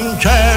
Om kärleken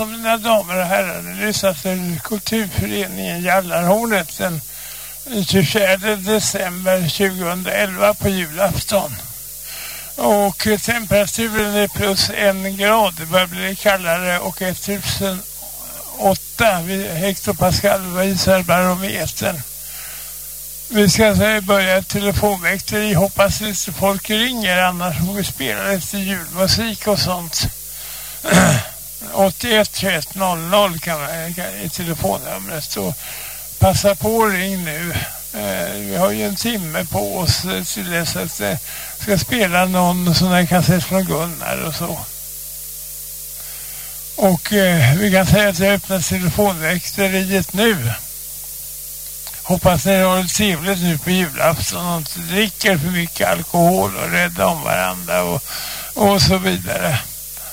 afton mina damer och herrar. Ni lyssnar till Kulturföreningen Jallarhornet den 24 december 2011 på julafton. Och temperaturen är plus en grad. Det börjar bli kallare och 1008 hektopascal visar barometern. Vi ska börja ett telefonväkteri. Hoppas inte folk ringer annars får vi spela lite julmusik och sånt. 81 21 00 kan man eh, i telefonnumret så passa på och ring nu. Eh, vi har ju en timme på oss eh, till dess att eh, ska spela någon sån här kassett från Gunnar och så. Och eh, vi kan säga att jag öppnar telefonväkteriet nu. Hoppas ni har det trevligt nu på julafton och inte dricker för mycket alkohol och rädda om varandra och, och så vidare.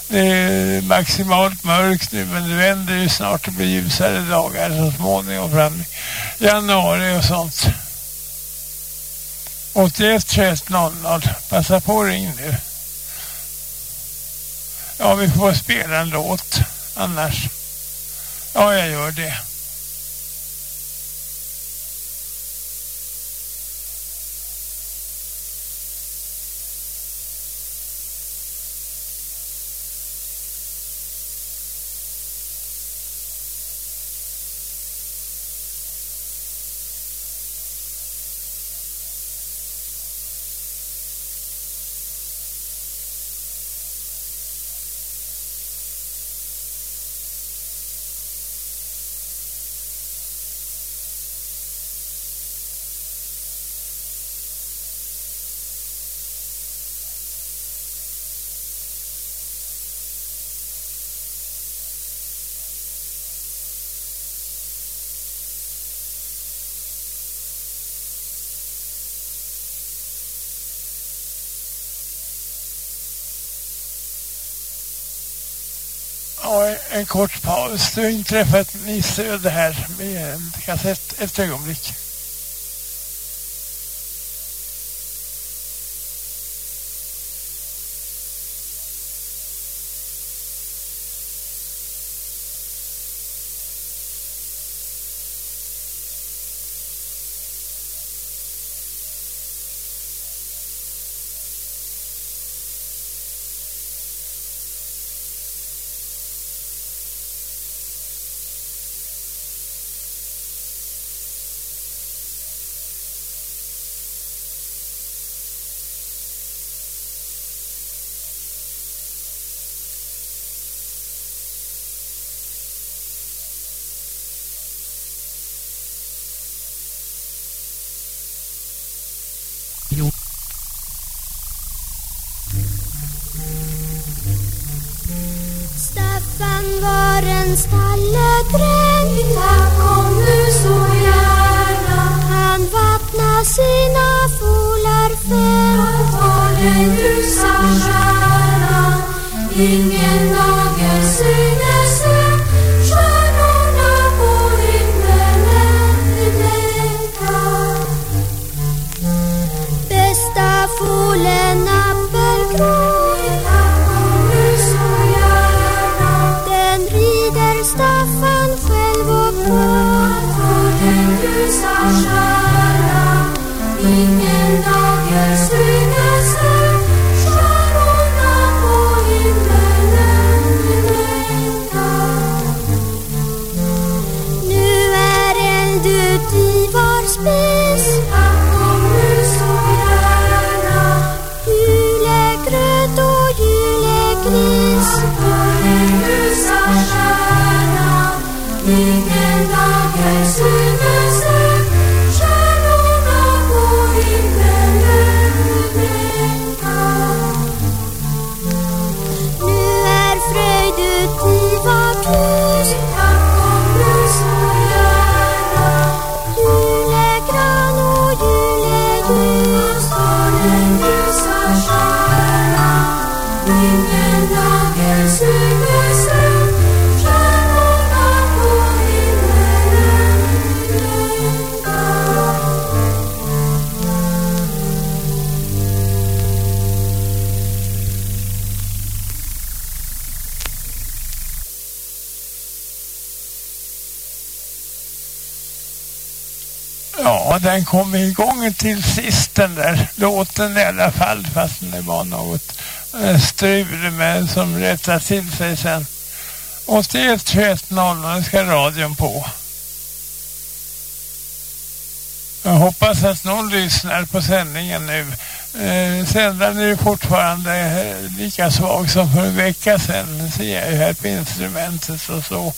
Det är maximalt mörkt nu men det vänder ju snart det blir ljusare dagar så småningom fram i januari och sånt. 81 21 00. Passa på att ring nu. Ja, vi får spela en låt annars. Ja, jag gör det. Ja, en kort paus. Du har inträffat missöde här med en kassett ett ögonblick. Var en kom nu så gärna. Han vattna sina folar fem Han var den ljusa stjärnan, Ingen Den kom igång till sist den där låten i alla fall fast det var något eh, strul med som rättade till sig sen. 81 21 00 ska radion på. Jag hoppas att någon lyssnar på sändningen nu. Eh, sändaren är ju fortfarande eh, lika svag som för en vecka sedan ser jag ju här på instrumentet och så.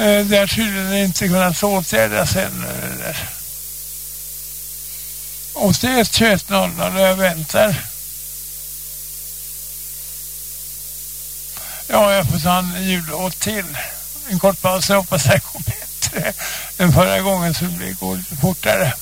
Eh, det har tydligen inte kunnat åtgärdas ännu där. 81 21 00 och jag väntar. Ja, jag får ta en jullåt till. En kort paus, jag hoppas det här går bättre än förra gången så det går lite fortare.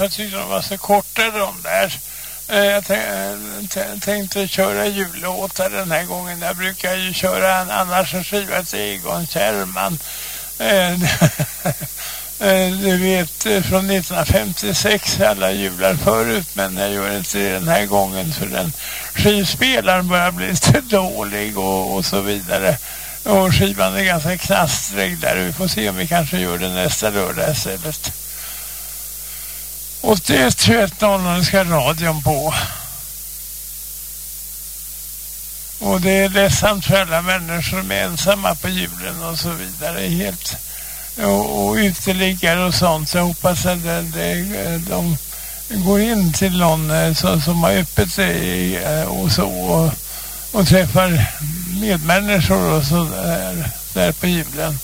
Jag tyckte de var så korta de där. Eh, jag eh, tänkte köra jullåtar den här gången. Jag brukar ju köra en annars en skiva till Egon Kjellman. Eh, du vet från 1956 alla jular förut men jag gör inte det den här gången för den skivspelaren börjar bli lite dålig och, och så vidare. Och skivan är ganska knastrig där. Vi får se om vi kanske gör det nästa lördag istället. 81 21 00 ska radion på. Och det är ledsamt för alla människor som är ensamma på julen och så vidare. Helt. Och, och uteliggare och sånt. Så jag hoppas att det, det, de går in till någon eh, som, som har öppet sig eh, och så. Och, och träffar medmänniskor och så där, där på julen.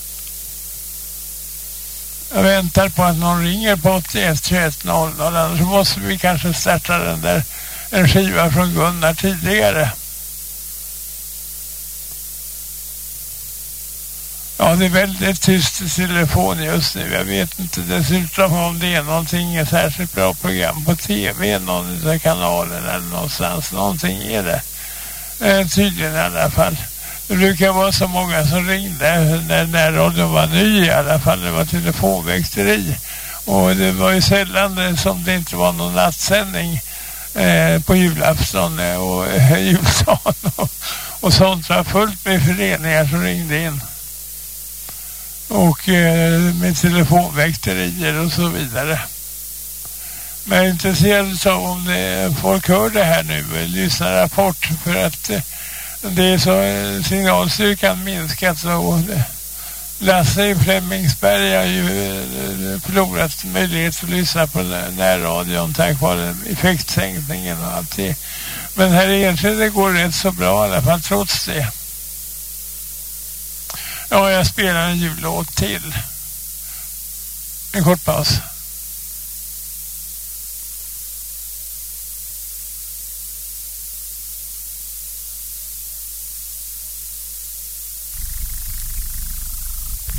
Jag väntar på att någon ringer på 81 21 00 annars måste vi kanske starta den där en skiva från Gunnar tidigare. Ja, det är väldigt tyst i telefon just nu. Jag vet inte dessutom om det är någonting särskilt bra program på tv, någon av kanalerna eller någonstans. Någonting är det. Eh, tydligen i alla fall. Det brukar vara så många som ringde när, när radion var ny i alla fall. Det var telefonväxteri. Och det var ju sällan som det inte var någon nattsändning eh, på julafton eh, och eh, juldagen och, och sånt. Det var fullt med föreningar som ringde in. Och eh, med telefonväkterier och så vidare. Men jag är intresserad av om det, folk hör det här nu, eh, lyssnar rapport för att eh, det är så eh, signalstyrkan minskat så eh, Lasse i Flemingsberg har ju eh, förlorat möjlighet att lyssna på närradion tack vare effektsänkningen och allt det. Men här i Enskede går rätt så bra i alla fall trots det. Ja, jag spelar en jullåt till. En kort paus.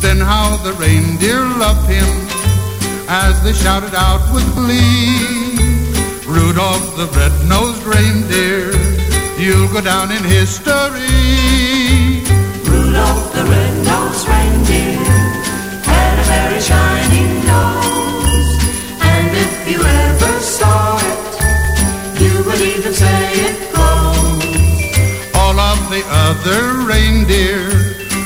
Then how the reindeer loved him as they shouted out with glee. Rudolph the red-nosed reindeer, you'll go down in history. Rudolph the red-nosed reindeer had a very shiny nose, and if you ever saw it, you would even say it glows. All of the other reindeer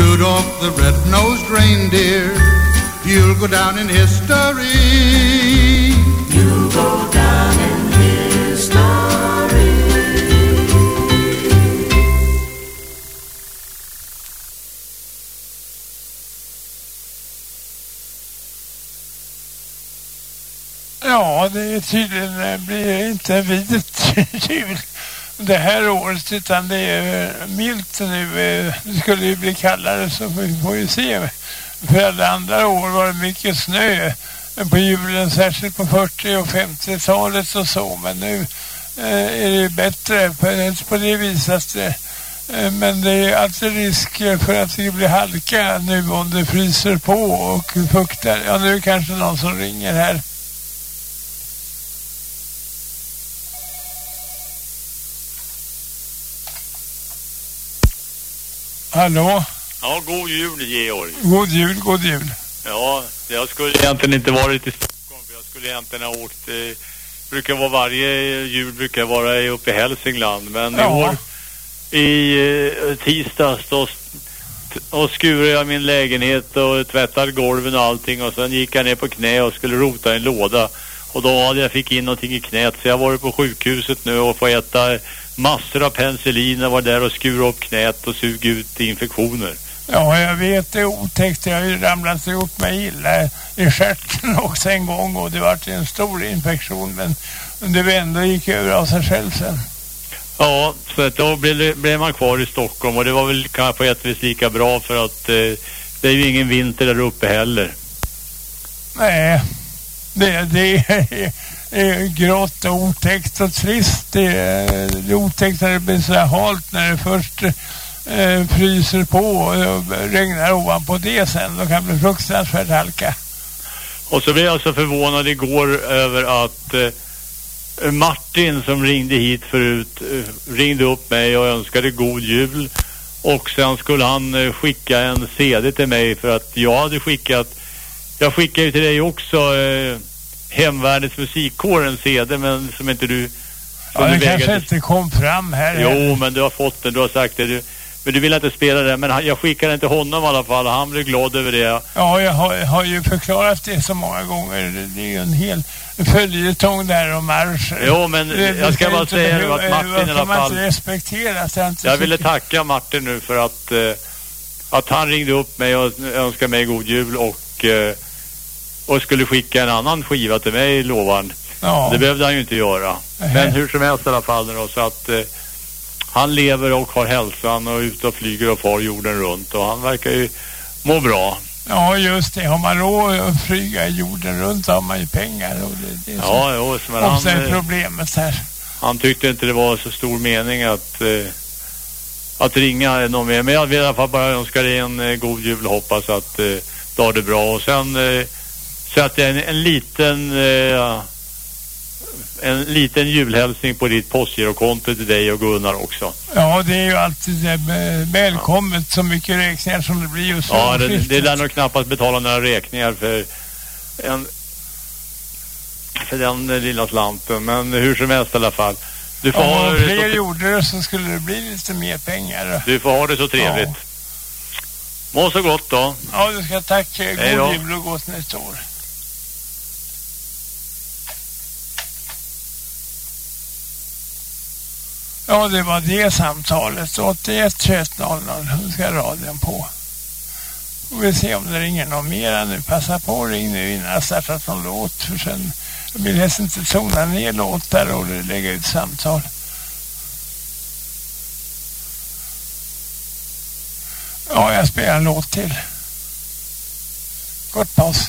Rudolph, the red-nosed reindeer, you'll go down in history. You'll go down in history. Ja, det är tydligen det blir inte vit jul det här året utan det är eh, milt nu. Eh, det skulle ju bli kallare så vi får ju se. För alla andra år var det mycket snö på julen, särskilt på 40 och 50-talet och så. Men nu eh, är det ju bättre på, på det viset. Men det är alltid risk för att det blir halka nu om det fryser på och fuktar. Ja, nu är det kanske någon som ringer här. Hallå? Ja, god jul Georg. God jul, god jul. Ja, jag skulle egentligen inte varit i Stockholm för jag skulle egentligen ha åkt eh, brukar vara varje jul brukar vara i- uppe i Hälsingland men i Ja. år i eh, tisdags då och skurade jag min lägenhet och tvättade golven och allting och sen gick jag ner på knä och skulle rota i en låda och då hade jag fick in någonting i knät så jag har varit på sjukhuset nu och får äta massor av penicillin och var där och skura upp knät och suga ut infektioner. Ja, jag vet det är otäckt. Jag har ju ramlat ihop mig illa i stjärten också en gång och det var en stor infektion men det vände och gick över av sig själv sen. Ja, så att då blev, blev man kvar i Stockholm och det var väl kanske på ett vis lika bra för att eh, det är ju ingen vinter där uppe heller. Nej, det, det är, är grått och otäckt och trist. Det, är- det otäckta otäckt när det blir så här halt när det först eh, fryser på och regnar ovanpå det sen. Då kan det bli fruktansvärt halka. Och så blev jag så förvånad igår över att eh, Martin som ringde hit förut eh, ringde upp mig och önskade god jul. Och sen skulle han eh, skicka en CD till mig för att jag hade skickat, jag skickade ju till dig också eh, Hemvärnets musikkår en CD men som inte du Ja, kunde det väga kanske inte kom fram här. Jo, men du har fått den, du har sagt det. Du, men du vill inte spela den, men han, jag skickade den till honom i alla fall han blev glad över det. Ja, jag har, har ju förklarat det så många gånger. Det är ju en hel följetong där om marscher. Jo, men Det- jag ska bara säga nu att Martin i alla fall... inte respekteras. Jag, inte Jag ville tacka Martin nu för att, eh, att han ringde upp mig och önskade mig god jul och, eh, och skulle skicka en annan skiva till mig, lovar han. Ja. Det behövde han ju inte göra. Nej. Men hur som helst i alla fall då, så att eh, han lever och har hälsan och är ute och flyger och far jorden runt och han verkar ju må bra. Ja, just det. Har man råd att flyga jorden runt har man ju pengar. Och det, det är Ja, jo, så men han, är eh, problemet här. Han tyckte inte det var så stor mening att, eh, att ringa någon mer. Men jag vill i alla fall bara önska dig en eh, god jul och hoppas att eh, du har det bra. Och sen eh, så att en, en liten... Eh, en liten julhälsning på ditt postgirokonto till dig och Gunnar också. Ja, det är ju alltid välkommet ja. så mycket räkningar som det blir just Ja, det, det lär nog knappast betala några räkningar för, en, för den lilla slanten. Men hur som helst i alla fall. Du får Om fler så, gjorde det så skulle det bli lite mer pengar. Du får ha det så trevligt. Ja. Må så gott då. Ja, du ska tacka. God jul och gott nytt år. Ja, det var det samtalet. 81 21 00 ska radion på. Och vi ser om det ringer någon mera nu. Passa på att ring nu innan jag startat någon låt. För sen jag vill helst inte tona ner låtar och lägga ut samtal. Ja, jag spelar en låt till. Kort paus.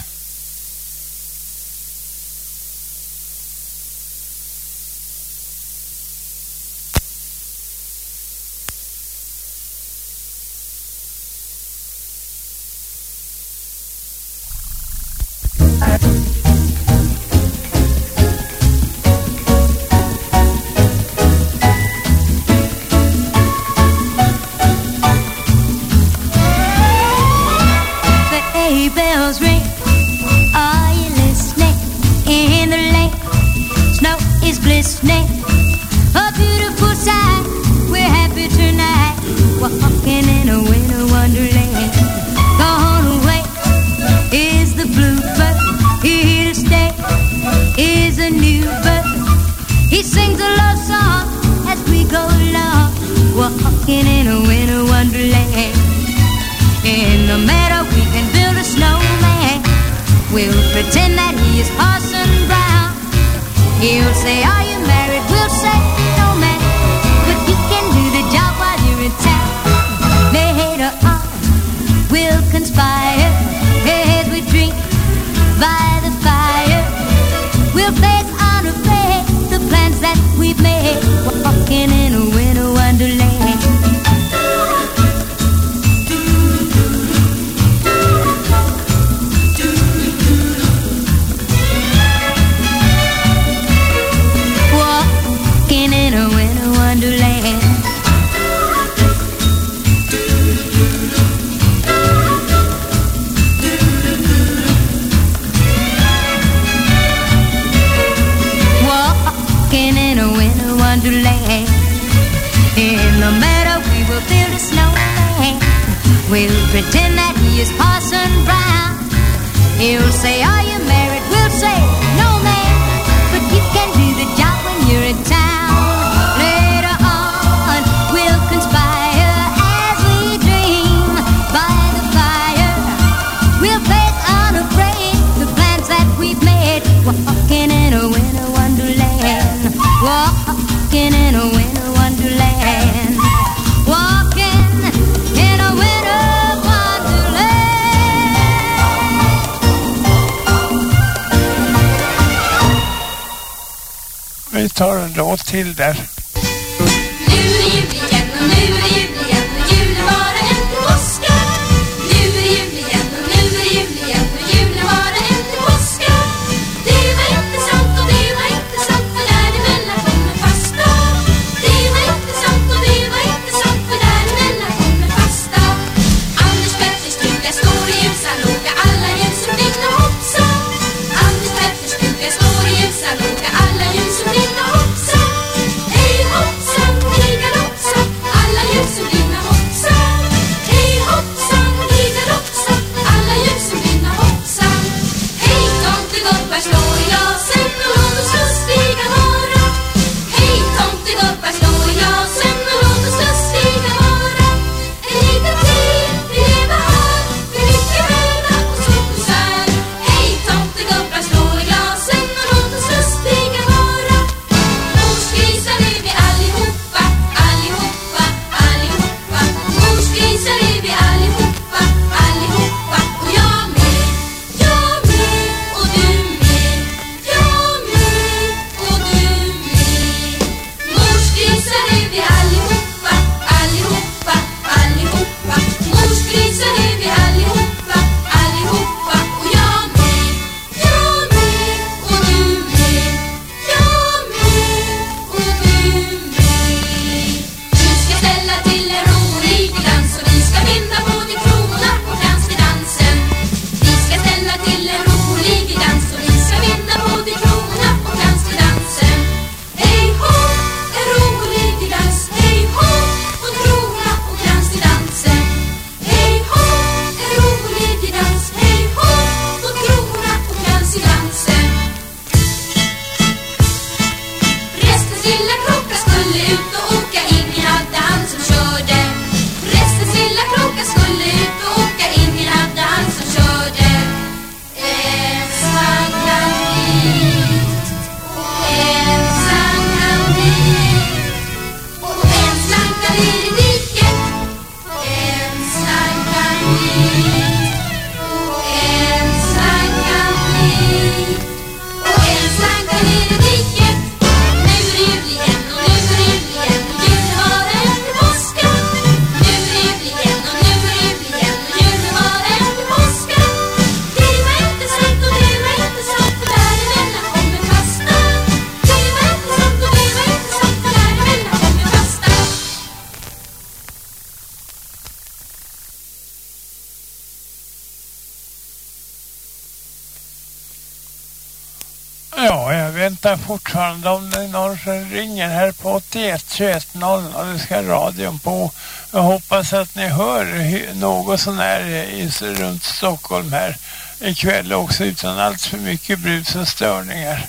21 00 det ska radion på. Jag hoppas att ni hör något sån här i, runt Stockholm här ikväll också utan allt för mycket brus och störningar.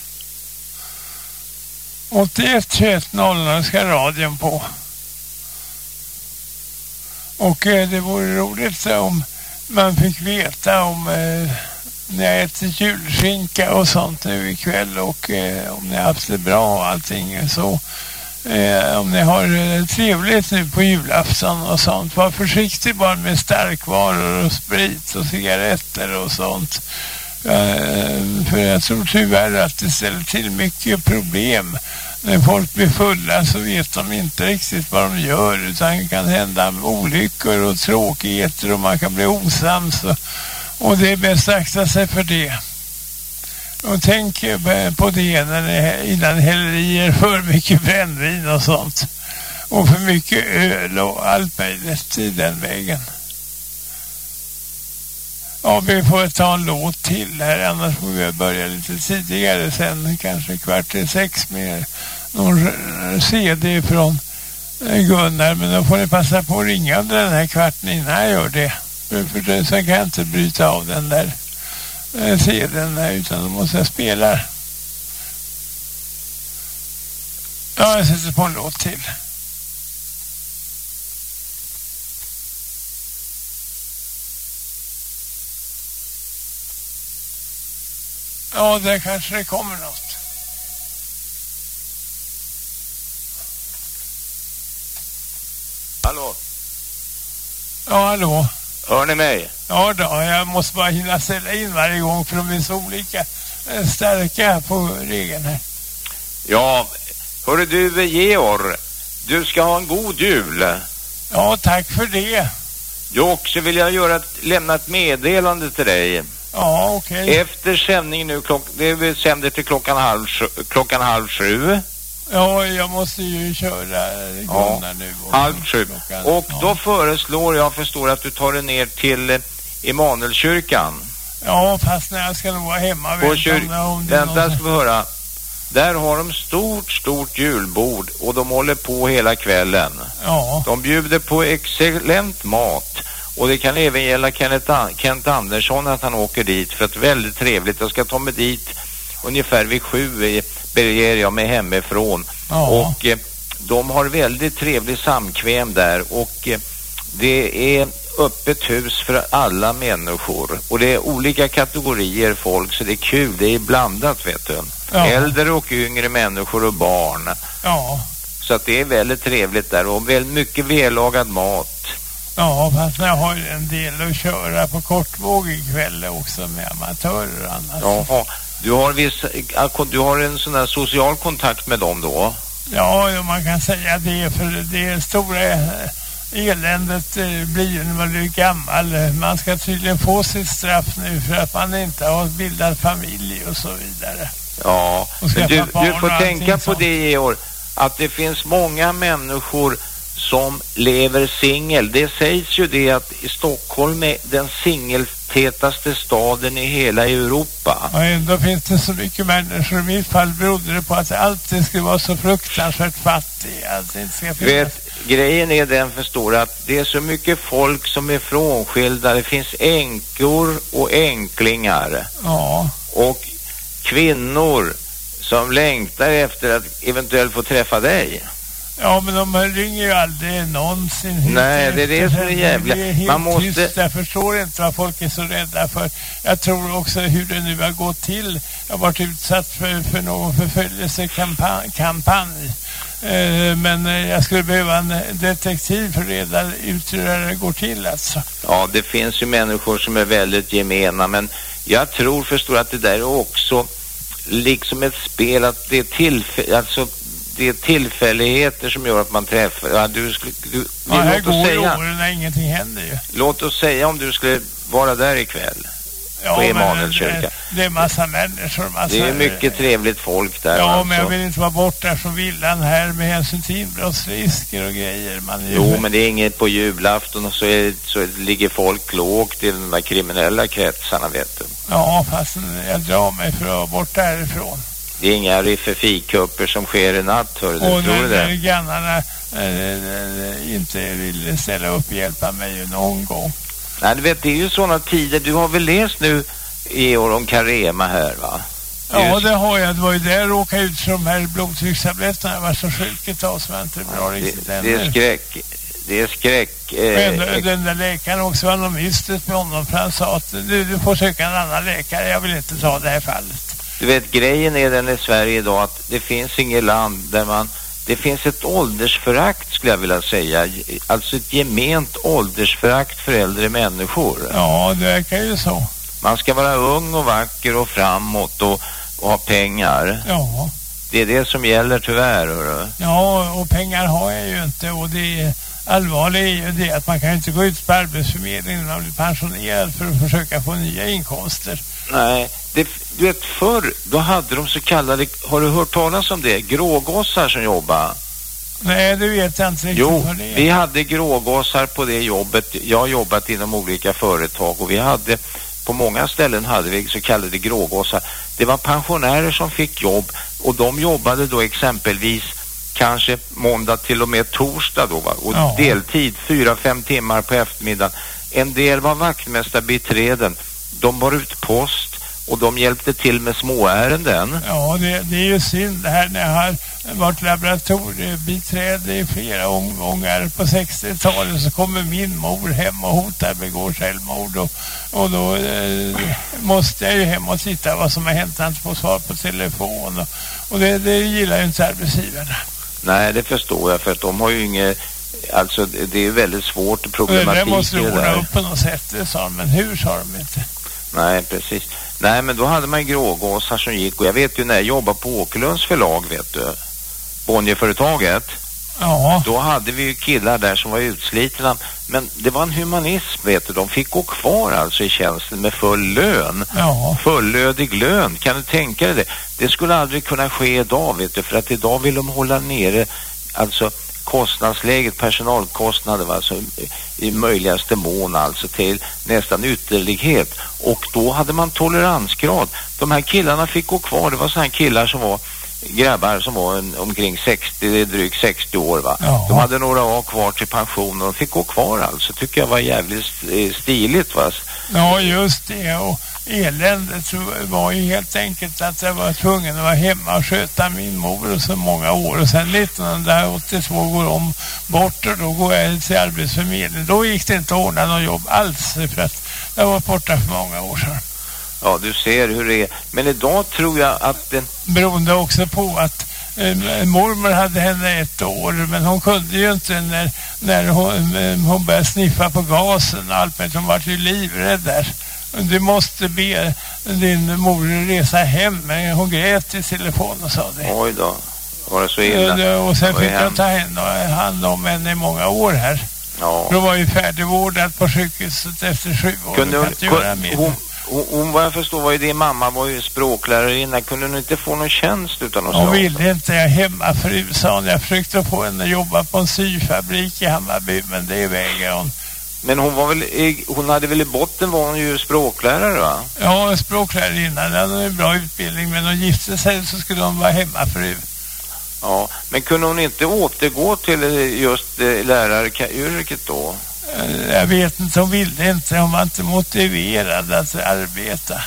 81 21 00 ska radion på. Och eh, det vore roligt om man fick veta om eh, ni har ätit julskinka och sånt nu ikväll och eh, om ni har haft det bra och allting så. Eh, om ni har eh, trevligt nu på julafton och sånt. Var försiktig bara med starkvaror och sprit och cigaretter och sånt. Eh, för jag tror tyvärr att det ställer till mycket problem. När folk blir fulla så vet de inte riktigt vad de gör utan det kan hända olyckor och tråkigheter och man kan bli osams och, och det är bäst att akta sig för det. Och tänk på det när ni, innan ni häller i er för mycket brännvin och sånt. Och för mycket öl och allt möjligt i den vägen. Ja, vi får ta en låt till här, annars får vi börja lite tidigare sen, kanske kvart i sex med någon CD från Gunnar. Men då får ni passa på att ringa under den här kvarten innan jag gör det. För, sen kan jag inte bryta av den där CDn där, utan då måste jag spela. Ja, jag sätter på en låt till. Ja, där kanske det kommer något. Hallå, Ja, hallå. Hör ni mig? Ja då, jag måste bara hinna ställa in varje gång för de är så olika starka på regeln här. Ja, hörru du Georg, du ska ha en god jul. Ja, tack för det. Jag också vill jag göra ett, lämna ett meddelande till dig. Ja, okej. Efter sändning nu, klock, det vi sänder till klockan halv, klockan halv sju. Ja, jag måste ju köra Ja, Gunnar nu. och- halv sju. Och ja. då föreslår jag, förstår att du tar dig ner till Immanuelskyrkan. Ja, fast när jag ska nog vara hemma. På kyr... Vänta, någon- ska vi höra. Där har de stort, stort julbord och de håller på hela kvällen. Ja, De bjuder på excellent mat och det kan även gälla Kenneth An- Kent Andersson att han åker dit för att väldigt trevligt. Jag ska ta mig dit ungefär vid sju i- beger jag mig hemifrån ja. och eh, de har väldigt trevlig samkväm där och eh, det är öppet hus för alla människor och det är olika kategorier folk så det är kul, det är blandat vet du. Ja. Äldre och yngre människor och barn. ja. Så att det är väldigt trevligt där och väldigt mycket vällagad mat. Ja, fast jag har ju en del att köra på kortvåg ikväll också med amatörer annat. Jaha, du har, viss, äh, du har en sån här social kontakt med dem då? Ja, man kan säga det för det stora eh, eländet eh, blir ju när man blir gammal. Man ska tydligen få sitt straff nu för att man inte har bildat familj och så vidare. Ja, men du, du får tänka på sånt. det Georg, att det finns många människor som lever singel. Det sägs ju det att i Stockholm är den singeltätaste staden i hela Europa. Och ändå finns det så mycket människor. I mitt fall berodde det på att jag alltid skulle vara så fruktansvärt fattig. Att det inte ska Du finnas. vet, grejen är den förstår att det är så mycket folk som är frånskilda. Det finns änkor och änklingar. Ja, och kvinnor som längtar efter att eventuellt få träffa dig. Ja, men de ringer ju aldrig någonsin hit Nej, det är det som är jävla- Det är helt man måste- tyst. Jag förstår inte vad folk är så rädda för. Jag tror också hur det nu har gått till. Jag har varit utsatt för, för någon förföljelsekampanj. Kampanj. Eh, Men jag skulle behöva en detektiv för att reda ut hur det går till alltså. Ja, det finns ju människor som är väldigt gemena, men jag tror, förstår att det där är också liksom ett spel, att det är tillfä- alltså det är tillfälligheter som gör att man träffar. Ja, du skulle, du, Ja, här låt, oss går säga, åren när ingenting händer ju. låt oss säga om du skulle vara där ikväll. Ja, På men Emanuelskyrka. det, det är massa människor. Massa, Det är mycket trevligt folk där. Ja, alltså. men jag vill inte vara borta från villan här med hänsyn till inbrottsrisker och grejer. Man Jo, men det är inget på julafton och så, är, så ligger folk lågt i de där kriminella kretsarna, vet du. Ja, fast jag drar mig för att vara borta härifrån. Det är inga rifferfikupper som sker i natt, hör du. Och Tror du det? grannarna eh, inte ville ställa upp och hjälpa mig någon gång. Nej, du vet, det är ju sådana tider. Du har väl läst nu i år om Carema här, va? Det Ja, det har jag. Det var ju där jag råkade ut för de här blodtryckstabletterna. Jag var så sjuk ett tag som jag inte är bra riktigt det, det är ännu. skräck. Det är skräck. Men Eh, den där läkaren också var något mystiskt med honom för han sa att du, du får söka en annan läkare. Jag vill inte ta det här fallet. Du vet, grejen är den i Sverige idag att det finns inget land där man... Det finns ett åldersförakt skulle jag vilja säga. Alltså ett gement åldersförakt för äldre människor. Ja, det verkar ju så. Man ska vara ung och vacker och framåt och, och ha pengar. Ja. Det är det som gäller tyvärr, hörru. Ja, och pengar har jag ju inte och det allvarliga är ju det att man kan inte gå ut på Arbetsförmedlingen när man blir pensionerad för att försöka få nya inkomster. Nej, det, du vet förr, då hade de så kallade, har du hört talas om det? Grågossar som jobbar. Nej, det vet jag inte riktigt Jo, vad det är. vi hade grågossar på det jobbet. Jag har jobbat inom olika företag och vi hade, på många ställen hade vi så kallade grågossar. Det var pensionärer som fick jobb och de jobbade då exempelvis kanske måndag till och med torsdag då va? Och Ja. deltid, fyra, fem timmar på eftermiddagen. En del var vaktmästarbiträden. De bar ut post och de hjälpte till med småärenden. Ja, det, det är ju synd det här när jag har varit laboratoriebiträde i flera omgångar på 60-talet så kommer min mor hem och hotar begå självmord och, och då eh, måste jag ju hem och titta vad som har hänt. Han får svar på telefon och, och det, det gillar ju inte arbetsgivarna. Nej, det förstår jag för att de har ju inget, alltså det är väldigt svårt Och det problematik där måste det ordna där. upp på något sätt, det sa de, men hur sa de inte? Nej, precis. Nej, men då hade man ju grågåsar som gick. Och jag vet ju när jag jobbade på Åkerlunds förlag, vet du, Bonnierföretaget, Ja, då hade vi ju killar där som var utslitna, men det var en humanism, vet du, de fick gå kvar alltså i tjänsten med full lön. ja, Fullödig lön, kan du tänka dig det? Det skulle aldrig kunna ske idag, vet du, för att idag vill de hålla nere, alltså kostnadsläget, personalkostnader, va, alltså, i möjligaste mån alltså till nästan ytterlighet. Och då hade man toleransgrad. De här killarna fick gå kvar, det var sådana här killar som var grabbar som var en, omkring 60, drygt 60 år va. Ja. De hade några år kvar till pension och de fick gå kvar alltså. Tycker jag var jävligt eh, stiligt va. ja just det. Och eländet så var ju helt enkelt att jag var tvungen att vara hemma och sköta min mor så många år. Och sen 1982 går de bort och då går jag till Arbetsförmedlingen. Då gick det inte att ordna något jobb alls för att jag var borta för många år sedan. Ja, du ser hur det är. Men idag tror jag att den... Beroende också på att eh, mormor hade henne ett år men hon kunde ju inte när, när hon, eh, hon började sniffa på gasen och allt men hon var ju livrädd där. Du måste be din mor resa hem men hon grät i telefon och sa det. Oj då. Var det så illa? Eh, Och sen fick jag ta hand- hand om henne i många år här. Ja. Då var ju färdigvårdad på sjukhuset efter sju år. Kunde hon, hon, hon, hon, vad jag förstår var ju din mamma var ju språklärarinna. Kunde hon inte få någon tjänst utan något Hon slag? ville inte, jag hemmafru sa hon. Jag försökte få henne att jobba på en syfabrik i Hammarby men det vägrade hon. Men hon var väl, i- hon hade väl i botten var hon ju språklärare va? Ja, språklärarinna, den hade en bra utbildning men hon gifte sig så skulle hon vara hemmafru. Ja, men kunde hon inte återgå till eh, just eh, läraryrket då? Eh, Jag vet inte, hon ville inte, hon var inte motiverad att arbeta.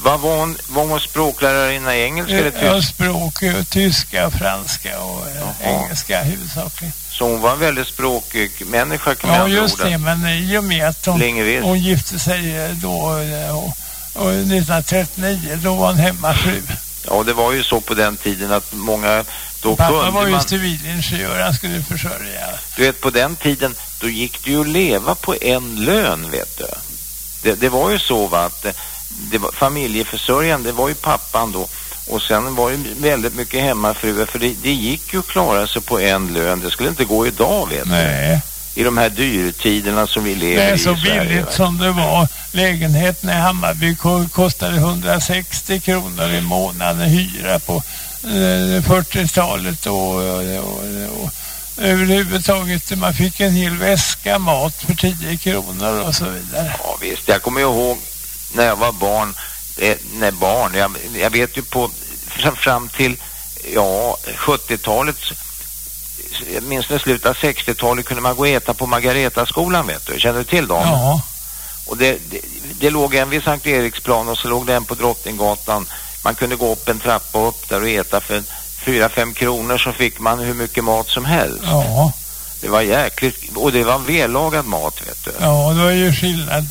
Vad var hon, var hon språklärarinna i engelska eller Ja, tyska? språk, tyska franska och eh, Jaha. engelska huvudsakligen. Så hon var en väldigt språkmänniska kan Ja, just det, men i och med att hon, hon gifte sig eh, då eh, och, och 1939, då var hon hemmafru. Ja, det var ju så på den tiden att många, då Pappa var ju man, civilingenjör, han skulle försörja. du vet på den tiden, då gick det ju att leva på en lön vet du. Det, det var ju så va att det var, familjeförsörjaren, det var ju pappan då. Och sen var ju väldigt mycket hemmafruar för det, det gick ju att klara sig på en lön. Det skulle inte gå idag vet Nej. du. I de här dyrtiderna som vi lever Det är i så i Sverige. billigt va. som det var. Lägenheten i Hammarby ko- kostade 160 kronor i månaden hyra på eh, 40-talet och, och, och, och överhuvudtaget man fick en hel väska mat för 10 kronor och så vidare. Ja visst, jag kommer ihåg när jag var barn, eh, när barn, jag, jag vet ju på fram- fram till ja, 70-talet jag minns det slutet av 60-talet kunde man gå och äta på Margaretaskolan vet du, känner du till dem? Ja. Och det, det, det låg en vid Sankt Eriksplan och så låg det en på Drottninggatan. Man kunde gå upp en trappa upp där och äta för 4-5 kronor så fick man hur mycket mat som helst. Ja. Det var jäkligt, och det var vällagad mat vet du. Ja, då är ju skillnad.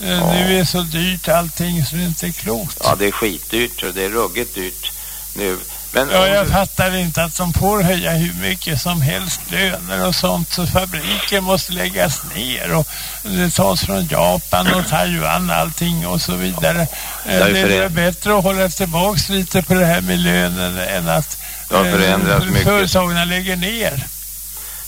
Eh, Nu är så dyrt allting så det är inte klokt. Ja, det är skitdyrt och det är ruggigt dyrt nu. Men Ja, jag du- fattar inte att de får höja hur mycket som helst löner och sånt så fabriker måste läggas ner och det tas från Japan och Taiwan allting och så vidare. Eh, det är det är det. bättre att hålla tillbaks lite på det här med lönen än att Det har förändrats mycket. företagen lägger ner.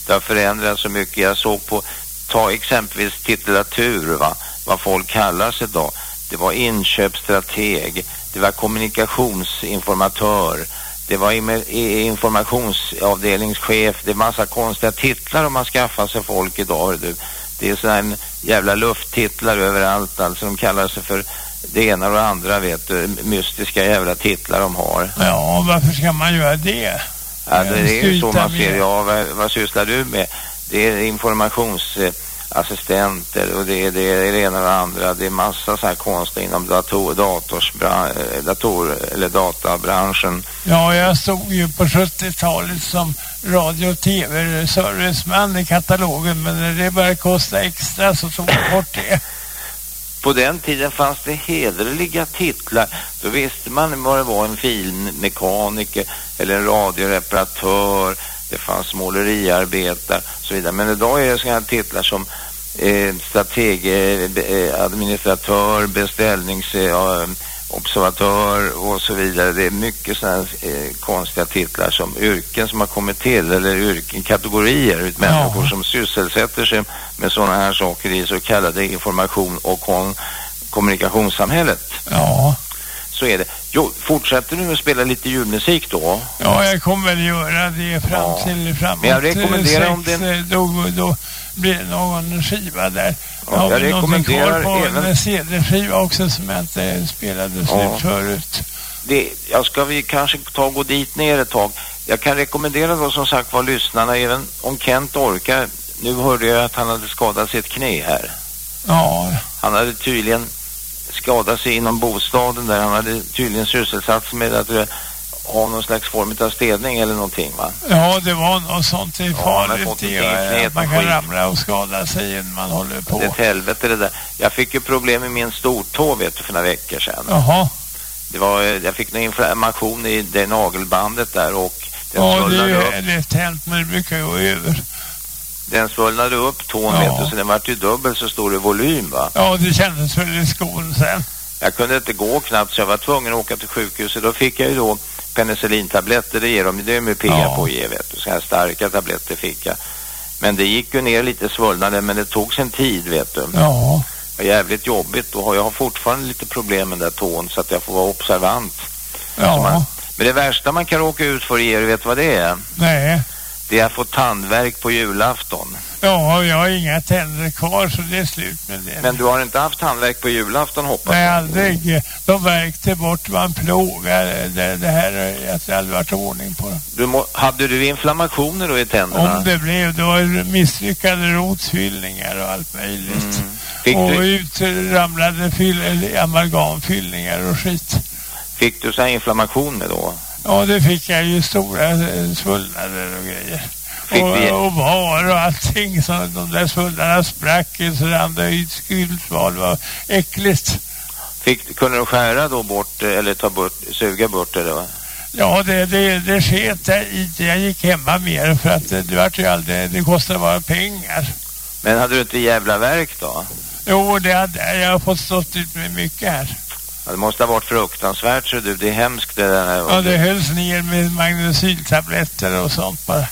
Det har förändrats så mycket. Jag såg på, ta exempelvis titulatur, va? Vad folk kallar sig då. Det var inköpsstrateg, det var kommunikationsinformatör, det var informationsavdelningschef, det är massa konstiga titlar om man skaffar sig folk idag. Du. Det är sådana jävla lufttitlar överallt, alltså de kallar sig för det ena och det andra, vet du, mystiska jävla titlar de har. Ja, varför ska man göra det? Ja, det är ju så man ser. Ja, vad, vad sysslar du med? Det är informationsassistenter och det är det, är det ena och det andra. Det är massa så här konstiga inom dator, datorsbra, eh, dator eller databranschen. Ja, jag stod ju på 70-talet som radio- och tv-serviceman i katalogen men när det började kosta extra så tog jag bort det. På den tiden fanns det hederliga titlar. Då visste man vad det var en filmmekaniker eller en radioreparatör. Det fanns måleriarbetare och så vidare. Men idag är det sådana här titlar som eh, strateg, eh, administratör, beställnings... Eh, ja, och så vidare. Det är mycket sådana eh, konstiga titlar som yrken som har kommit till eller yrken, kategorier, ut människor som sysselsätter sig med sådana här saker i så kallade information och kommunikationssamhället. Ja. Så är det. Jo, fortsätter du att spela lite julmusik då? Ja, jag kommer väl göra det fram Ja. till framåt Men jag rekommenderar om sex, det- eh, Då, då blir det någon skiva där. Ja, jag jag någonting kvar rekommenderar på även- en CD-skiva också som jag inte spelade Ja. förut. Det, jag ska vi kanske ta och gå dit ner ett tag. Jag kan rekommendera då som sagt var lyssnarna, även om Kent orkar. Nu hörde jag att han hade skadat sitt knä här. Ja, Han hade tydligen skadat sig inom bostaden där. Han hade tydligen sysselsatt sig med att eh, ha någon slags form av städning eller någonting va? ja, det var något sånt. Det är Ja, farligt. fått det, man kan skit. ramla och skada sig när man håller på. Det är ett helvete det där. Jag fick ju problem med min stortå vet du för några veckor sedan. Jaha. Det var, eh, jag fick en inflammation i det nagelbandet där och den Ja, det är ju lätt hänt men det brukar gå över. Den svullnade upp tån Ja. du, så den vart ju dubbelt så stor i volym va. Ja, det kändes väl i skon sen. Jag kunde inte gå knappt så jag var tvungen att åka till sjukhuset. Då fick jag ju då penicillintabletter, det ger de, det är de ju pigga Ja. på att ge vet du. Så här starka tabletter fick jag. Men det gick ju ner lite svullnader men det tog sin tid vet du. Ja. Det var jävligt jobbigt och jag har fortfarande lite problem med den där tån så att jag får vara observant. Ja. man- Men det värsta man kan råka ut för er, vet du vad det är? Nej. Det är att få tandvärk på julafton. Ja, jag har inga tänder kvar så det är slut med det. Men du har inte haft tandvärk på julafton hoppas Nej, jag? aldrig. De värkte bort, man plågar. Det, det här har jag aldrig varit ordning på. dem. Du må, hade du inflammationer då i tänderna? Om det blev, det var misslyckade rotfyllningar och allt möjligt. Mm. Och du- utramlade fyll, amalgamfyllningar och skit. Fick du så här inflammationer då? Ja, det fick jag ju stora eh, svullnader och grejer. Och, vi- och var och allting. Så de där svullnaderna sprack så det andra ytskulsval var äckligt. Fick, kunde du skära då bort eh, eller ta bort, suga bort det då? Ja, det, det, det sket jag i. Jag gick hemma mer för att det, det vart ju aldrig, det kostade bara pengar. Men hade du inte jävla värk då? Jo, det hade jag. Jag har fått stått ut med mycket här. Ja, det måste ha varit fruktansvärt så du, det är hemskt det där. Ja, det hölls ner med magnesyltabletter och sånt bara.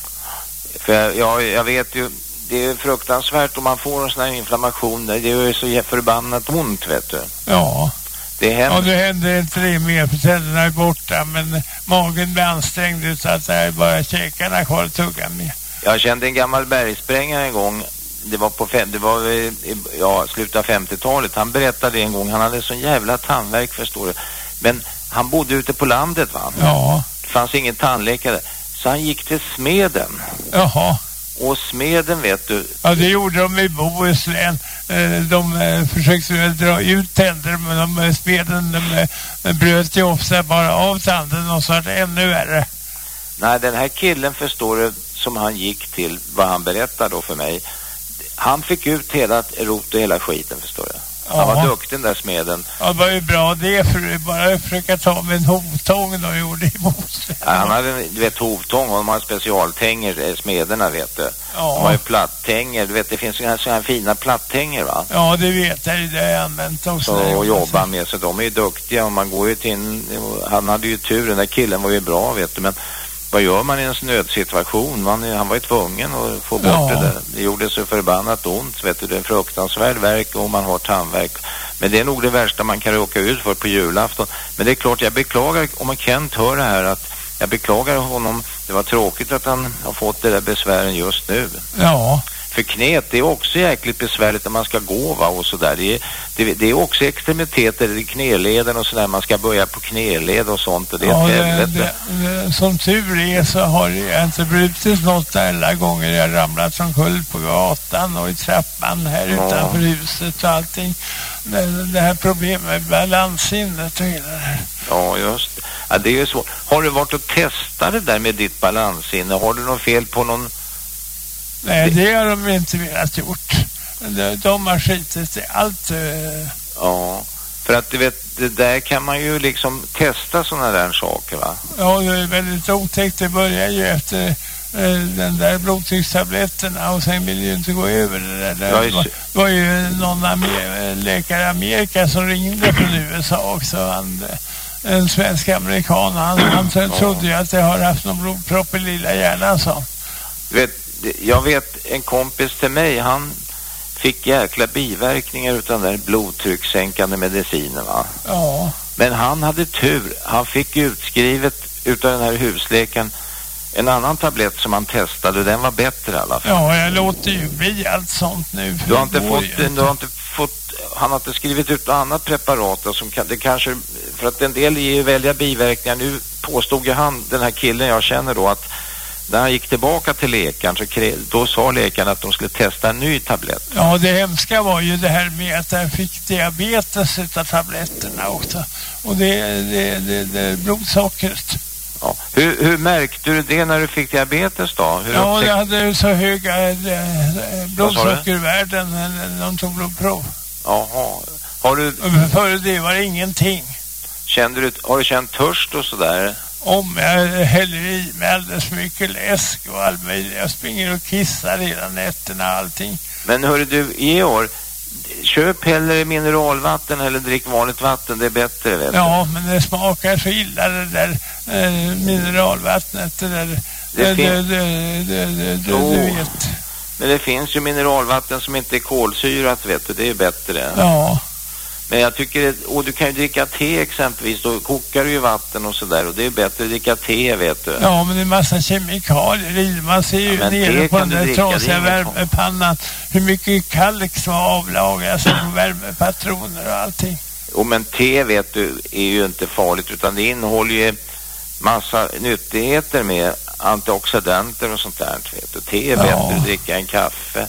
För jag, jag, jag vet ju, det är fruktansvärt om man får en sån här inflammation. Det är ju så förbannat ont vet du. Ja. Det är Ja, det hände inte det mer för tänderna är borta men magen blev ansträngd så att det är bara käkarna kvar att tugga med. Jag kände en gammal bergsprängare en gång. Det var på fem, det var i ja, slutet av 50-talet. Han berättade en gång, han hade sån jävla tandvärk förstår du. Men han bodde ute på landet va? Ja. Det fanns ingen tandläkare. Så han gick till smeden. Jaha. Och smeden vet du, Ja, det gjorde de i Bohuslän. Eh, De eh, försökte dra ut tänder, men de eh, smeden de, eh, bröt ju ofta bara av tanden och så var det ännu värre. nej den här killen förstår du som han gick till, vad han berättar då för mig. Han fick ut hela rot och hela skiten förstår du. Han var Ja. duktig den där smeden. Ja, det var ju bra det, för det bara försöka ta med en hovtång de gjorde i Bohuslän. Ja, han hade, du vet, hovtång och de har specialtänger, eh, smederna vet du. De har ju Ja, plattänger, du vet det finns ju här, så här fina plattänger va. ja det vet jag det har jag använt också. Så jag och jobba med så de är ju duktiga och man går ju till en, han hade ju tur, den där killen var ju bra vet du men vad gör man i en nödsituation? Man, han var ju tvungen att få bort Ja. det där. Det gjorde så förbannat ont, vet du. Det är en fruktansvärd verk och man har tandvärk. Men det är nog det värsta man kan råka ut för på julafton. Men det är klart, jag beklagar om Kent hör det här att jag beklagar honom. Det var tråkigt att han har fått det där besvären just nu. Ja, För knät, det är också jäkligt besvärligt när man ska gå va och sådär. Det är, det, det är också extremiteter i knäleden och sådär. Man ska börja på knäled och sånt och det är ja ett det, helvete. som tur är så har jag inte brutit något alla gånger jag ramlat omkull på gatan och i trappan här Ja. utanför huset och allting. Det, det här problemet med balanssinnet och hela det här. Ja, just det. ja, det är ju så. Har du varit och testat det där med ditt balanssinne? Har du något fel på någon... Nej, det har de inte velat gjort. De, de har skitit i allt. eh, Ja, för att du vet, det där kan man ju liksom testa sådana där saker va? Ja, det är väldigt otäckt. Det börjar ju efter eh, den där blodtryckstabletterna och sen vill ju inte gå över det där. Det var, det ju någon amer läkare i Amerika som ringde från USA också. Han, en svensk amerikan. Han, han tro- trodde ju att jag har haft någon blodpropp i lilla hjärnan. Du vet, det- jag vet en kompis till mig, han fick jäkla biverkningar utan den blodtryckssänkande medicinen va? Ja, Men han hade tur. Han fick utskrivet utav den här husläkaren en annan tablett som han testade den var bättre i alla fall. ja, jag låter ju bli allt sånt nu. Du har inte fått, ju du har inte fått, han har inte skrivit ut något annat preparat som kan, det kanske, för att en del ger ju välja biverkningar. Nu påstod ju han, den här killen jag känner då, att när han gick tillbaka till läkaren så då sa läkaren att de skulle testa en ny tablett. Ja, det hemska var ju det här med att jag fick diabetes utav tabletterna också. Och det, det, det, det blodsockret. Ja. Hur, hur märkte du det när du fick diabetes då? Hur Ja, upptäck- jag hade så höga eh, eh, blodsockervärden när de tog blodprov. Jaha. Har du, Före det var det ingenting. kände du, har du känt törst och sådär? Om jag häller i mig alldeles mycket läsk och allt möjligt. Jag springer och kissar hela nätterna och allting. Men hörru du, Georg, köp hellre mineralvatten eller drick vanligt vatten, det är bättre vet. Ja, men det smakar så illa det där eh, mineralvattnet. Det där, Det det, det, du vet. Men det finns ju mineralvatten som inte är kolsyrat vet du, det är bättre. Ja, Men jag tycker, och du kan ju dricka te exempelvis, då kokar du ju vatten och sådär och det är bättre att dricka te vet du. ja, men det är massa kemikalier i. Man ser ju Ja, nere på den där trasiga värmepannan hur mycket kalk som avlagras på värmepatroner och allting. Och men te vet du är ju inte farligt utan det innehåller ju massa nyttigheter med antioxidanter och sånt där vet du. Te är Ja. bättre att dricka än kaffe.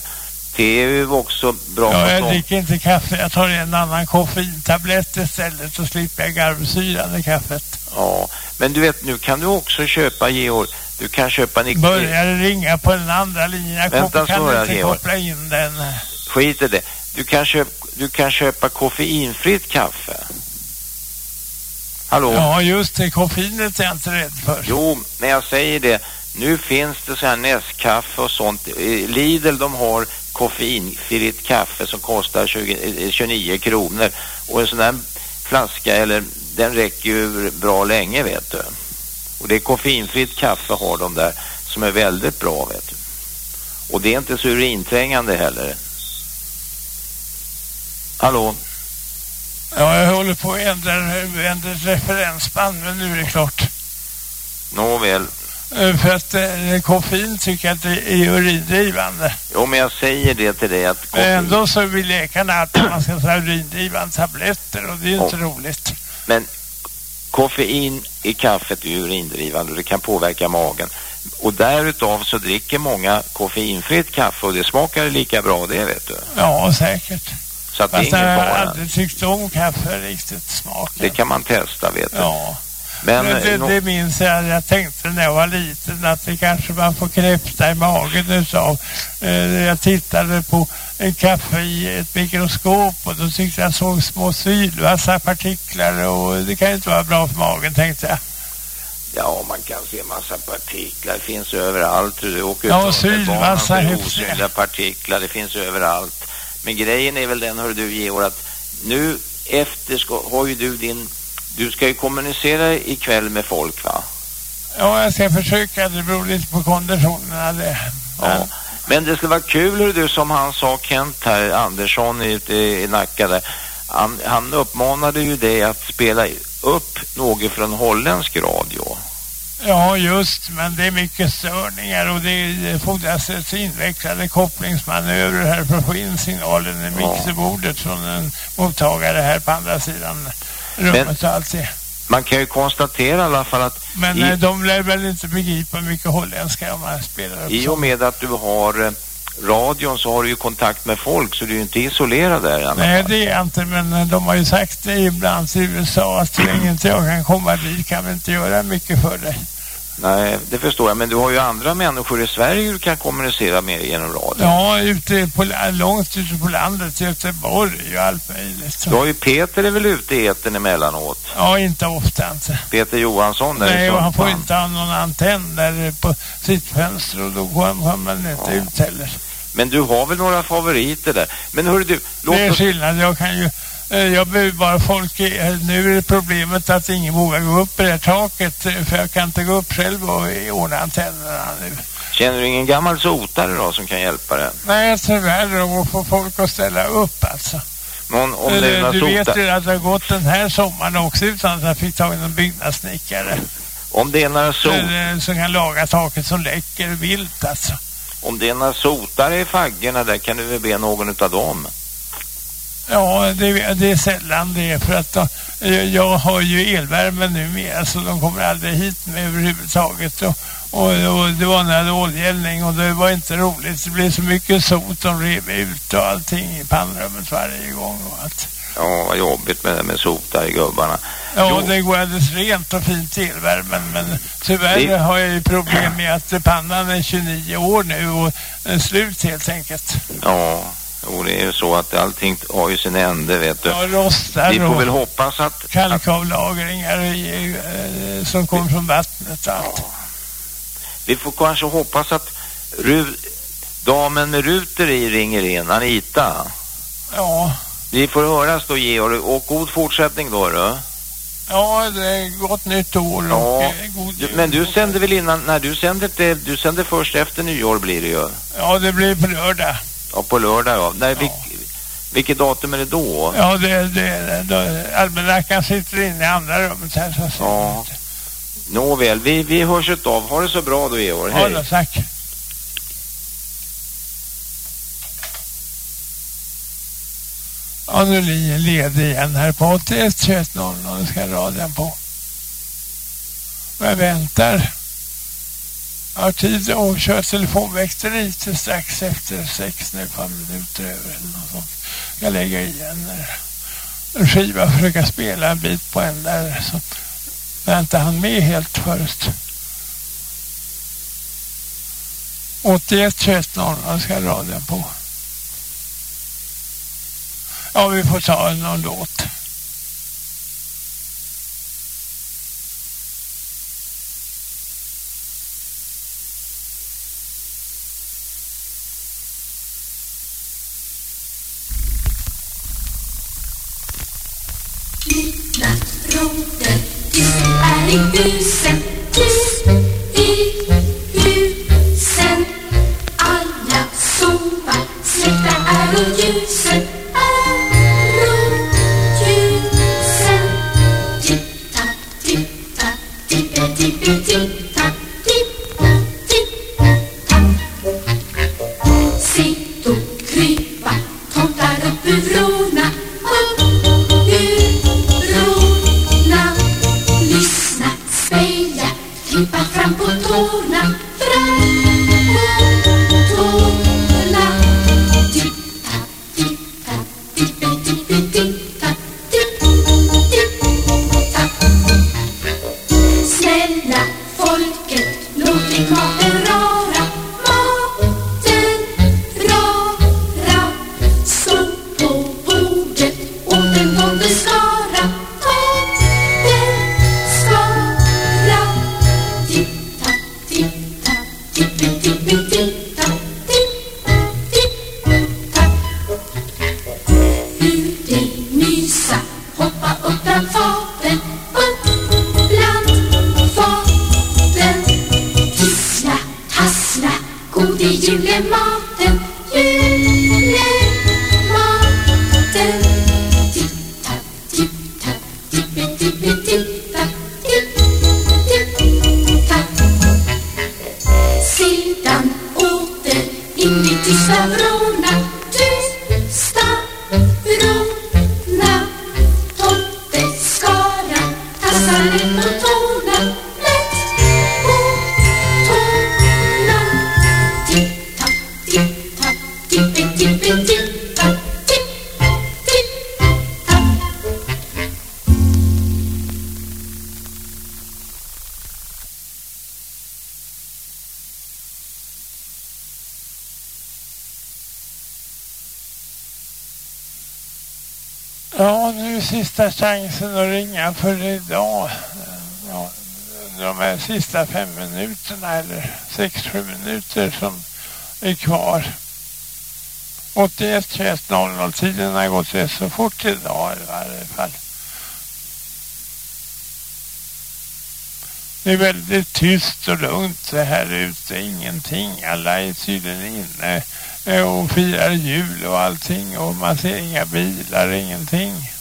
Te är ju också bra Ja, jag dricker inte kaffe. Jag tar en annan koffeintablett istället så slipper jag garvsyran i kaffet. Ja, men du vet nu kan du också köpa Georg, du kan köpa nik- Börjar det ringa på den andra linjen. Jag Vänta, kan är inte det, koppla in den. skit i det. Du kan köpa, du kan köpa koffeinfritt kaffe. Hallå? Ja, just det. Koffeinet är jag inte rädd för. Jo, men jag säger det. Nu finns det så här Nescafé och sånt. Eh, Lidl de har koffeinfritt kaffe som kostar 20, eh, 29 kronor. Och en sån här flaska, eller den räcker ju bra länge vet du. Och det är koffeinfritt kaffe har de där som är väldigt bra vet du. Och det är inte så urinträngande heller. Hallå? Ja, jag håller på att ändra, ändra ett referensband, men nu är det klart. Nåväl. Eh, För att eh, koffein tycker jag att det är urindrivande. Jo, men jag säger det till dig att Men koffein... ändå så vill läkarna att man ska ta urindrivande tabletter och det är ju inte roligt. Men koffein i kaffet är urindrivande och det kan påverka magen. Och därutav så dricker många koffeinfritt kaffe och det smakar lika bra det vet du. Ja, säkert. Så att det är Fast jag ingen har fara. aldrig tyckt om kaffe riktigt smaken. Det kan man testa vet du. Ja. Men, Men det, eh, det minns jag, jag tänkte när jag var liten att det kanske man får kräfta i magen utav. Eh, jag tittade på en kaffe i ett mikroskop och då tyckte jag såg små sylvassa partiklar och det kan ju inte vara bra för magen tänkte jag. Ja, man kan se massa partiklar. Det finns överallt. Du åker Ja, sylvassa det osynliga partiklar. Det finns överallt. Men grejen är väl den, hör du Georg, att nu efter ska, har ju du din... Du ska ju kommunicera ikväll med folk va? Ja, jag ska försöka, det beror lite på konditionerna det. Ja. Men det skulle vara kul hur du som han sa Kent här, Andersson ute i, Nacka där. Han, han uppmanade ju dig att spela upp något från holländsk radio. Ja, just, men det är mycket störningar och det, det fordras ett invecklade kopplingsmanövrer här för att få in signalen i mixerbordet från en mottagare här på andra sidan rummet och allt det. Man kan ju konstatera i alla fall att Men i, eh, de lär väl inte begripa mycket holländska om man spelar upp i och med att du har eh, radion så har du ju kontakt med folk så du är ju inte isolerad där i alla Nej, fall. det är jag inte, men eh, de har ju sagt det ibland till USA att så länge inte jag kan komma dit kan vi inte göra mycket för dig. Nej, det förstår jag. Men du har ju andra människor i Sverige du kan kommunicera med genom radio. Ja, ute på, långt ute på landet, Göteborg och allt möjligt. Du har ju Peter är väl ute i etern emellanåt? Ja, inte ofta inte. Peter Johansson där Nej, och han får inte ha någon antenn där på sitt fönster och då kommer man inte ut heller. Men du har väl några favoriter där? Men hörru du, låt det är oss... skillnad. Jag kan ju, jag behöver bara folk, eh, nu är problemet att ingen vågar gå upp i det här taket eh, för jag kan inte gå upp själv och eh, ordna antennerna nu. Känner du ingen gammal sotare då som kan hjälpa dig? Nej, tyvärr att få folk att ställa upp alltså. Någon, om det Eh, du vet ju att det har gått den här sommaren också utan att jag fick tag i någon byggnadssnickare. Om det är några sot... eh, Som kan laga taket som läcker vilt alltså. Om det är några sotare i faggorna där kan du väl be någon utav dem? Ja, det, det är sällan det för att de, eh, jag har ju elvärme numera så de kommer aldrig hit med överhuvudtaget. Och, och, och det var när jag hade oljeeldning och det var inte roligt. Det blev så mycket sot, de rev ut och allting i pannrummet varje gång. Och allt. Ja, vad jobbigt med det med sotare gubbarna. Ja, Jo. det går alldeles rent och fint i elvärmen men tyvärr Det- har jag ju problem med att pannan är 29 år nu och är slut helt enkelt. Ja, jo, det är ju så att allting har ju sin ände, vet du. Ja, rostar Vi får och- väl hoppas att... Kalkavlagringar eh, som kommer från vattnet och allt. vi får kanske hoppas att ru, damen med ruter i ringer in, Anita. Ja, Vi får höras då, Georg. Och god fortsättning då, du. ja, det är gott nytt år och Ja, god jul. men du sänder väl innan, när du sänder det, du sänder först efter nyår blir det ju. Ja, det blir på lördag. Ja, på lördag ja. När, vilk, vilket datum är det då? Ja, det, det, almanackan sitter inne i andra rummet här. Så Ja. Nåväl, vi, vi hörs av. Ha det så bra då, Georg. Ja, Hej. då, tack. Ja, nu är ledig igen här på 81 21 00. Nu ska radion på. Jag väntar. Jag har tid att köra telefonväxteri strax efter sex nu, fem minuter över eller något sånt. Jag lägger i en, eh, en skiva och försöka spela en bit på en där så jag inte hann med helt först. 81 21 ska radion på. Ja, vi får ta någon låt. Chansen för idag. Ja, de här sista fem minuterna eller sex, sju minuter som är kvar. 81 21 00 tiden har gått rätt så fort idag i varje fall. Det är väldigt tyst och lugnt det här ute, ingenting. Alla är tydligen inne och firar jul och allting och man ser inga bilar, ingenting.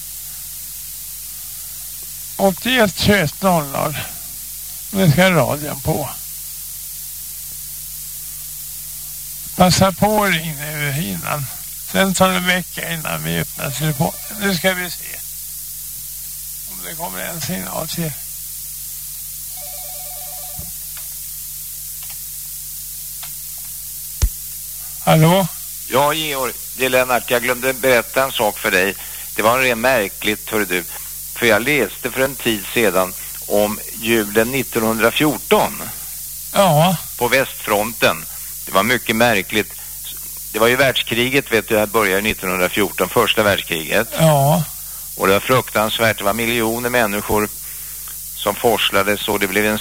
81 21 00. Nu ska radion på. Passa på att ringa nu innan. Sen tar det en vecka innan vi öppnar telefonen. Nu ska vi se. Om det kommer en signal till. Hallå? Ja, Georg, det är Lennart. Jag glömde berätta en sak för dig. Det var en ren märkligt, hör du. För jag läste för en tid sedan om julen 1914 Ja, på västfronten. Det var mycket märkligt. Det var ju världskriget, vet du, här började 1914, första världskriget. ja, Och det var fruktansvärt. Det var miljoner människor som forslades och det blev en,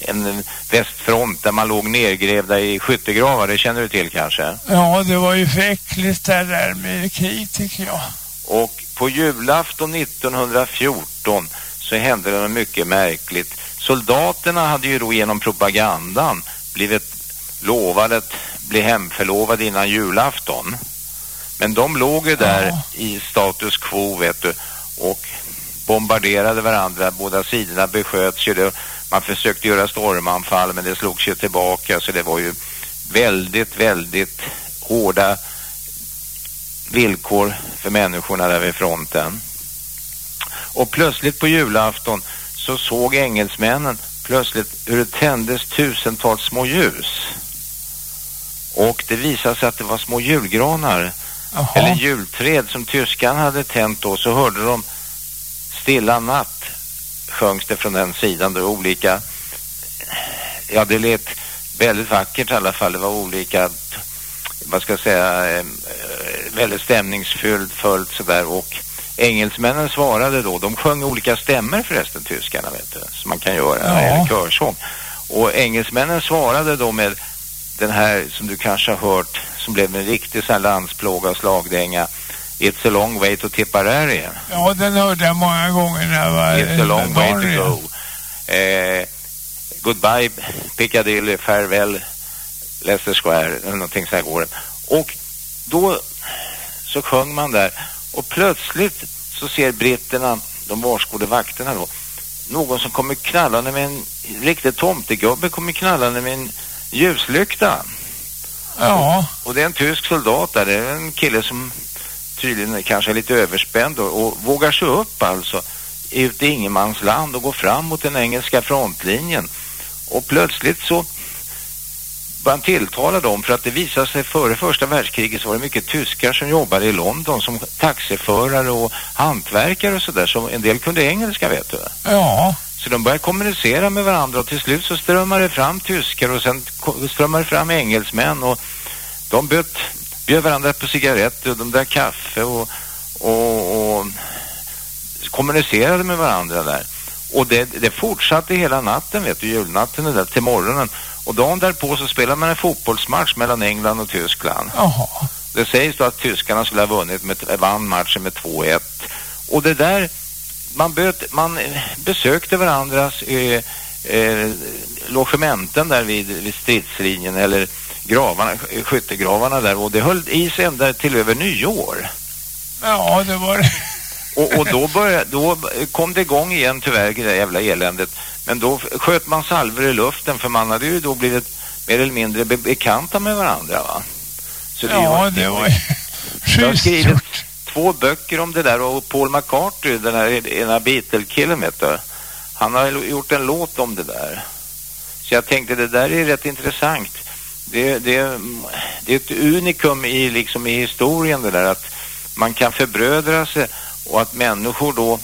en västfront där man låg nergrävda i skyttegravar. Det känner du till kanske? ja, det var ju för äckligt det där med krig tycker jag. Och på julafton 1914 så hände det något mycket märkligt. Soldaterna hade ju då genom propagandan blivit lovade att bli hemförlovade innan julafton. Men de låg ju där Ja. i status quo vet du och bombarderade varandra. Båda sidorna besköts ju. Det. Man försökte göra stormanfall men det slogs ju tillbaka så det var ju väldigt, väldigt hårda villkor för människorna där vid fronten. Och plötsligt på julafton så såg engelsmännen plötsligt hur det tändes tusentals små ljus. Och det visade sig att det var små julgranar Jaha. eller julträd som tyskan hade tänt då så hörde de Stilla natt sjöngs det från den sidan då olika ja det lät väldigt vackert i alla fall det var olika vad ska jag säga eh, väldigt stämningsfullt fullt sådär. Och engelsmännen svarade då de sjöng olika stämmer förresten tyskarna vet du som man kan göra Ja. eller körsång. Och engelsmännen svarade då med den här som du kanske har hört som blev en riktig sån här landsplåga och slagdänga. It's a long way to Tipperary. Ja, den hörde jag många gånger när jag var It's a long way to go. Eh, Goodbye Piccadilly, farewell Leicester Square eller någonting så här går. Det och då så sjöng man där och plötsligt så ser britterna, de varskodde vakterna då någon som kommer knallande med en riktig tomtegubbe kommer knallande med en ljuslykta. Ja, och det är en tysk soldat där, det är en kille som tydligen kanske är lite överspänd och, och vågar sig upp alltså ut i ingenmansland och gå fram mot den engelska frontlinjen. Och plötsligt så började han tilltala dem för att det visade sig före första världskriget så var det mycket tyskar som jobbade i London som taxiförare och hantverkare och sådär så en del kunde engelska vet du. ja, Så de började kommunicera med varandra och till slut så strömmade det fram tyskar och sen strömmade det fram engelsmän och de bjöd, bjöd varandra på cigaretter och de drack kaffe och, och, och kommunicerade med varandra där. Och det, det fortsatte hela natten, vet du, julnatten där till morgonen. Och dagen därpå så spelade man en fotbollsmatch mellan England och Tyskland. jaha. Det sägs då att tyskarna skulle ha vunnit med, vann matchen med 2-1. Och det där, man, böt, man eh, besökte varandras eh, eh, logementen där vid, vid stridslinjen eller gravarna, sk- skyttegravarna där och det höll i sig ända till över nyår. Ja, det var Och, och då, började, då kom det igång igen tyvärr, det jävla eländet. Men då sköt man salver i luften för man hade ju då blivit mer eller mindre be bekanta med varandra va. Så det ja, var, det var Jag har skrivit två böcker om det där och Paul McCartney, den här ena Beatle-killen vet du. Han har gjort en låt om det där. Så jag tänkte det där är rätt intressant. Det, det, det är ett unikum i, liksom, i historien det där att man kan förbrödra sig och att människor då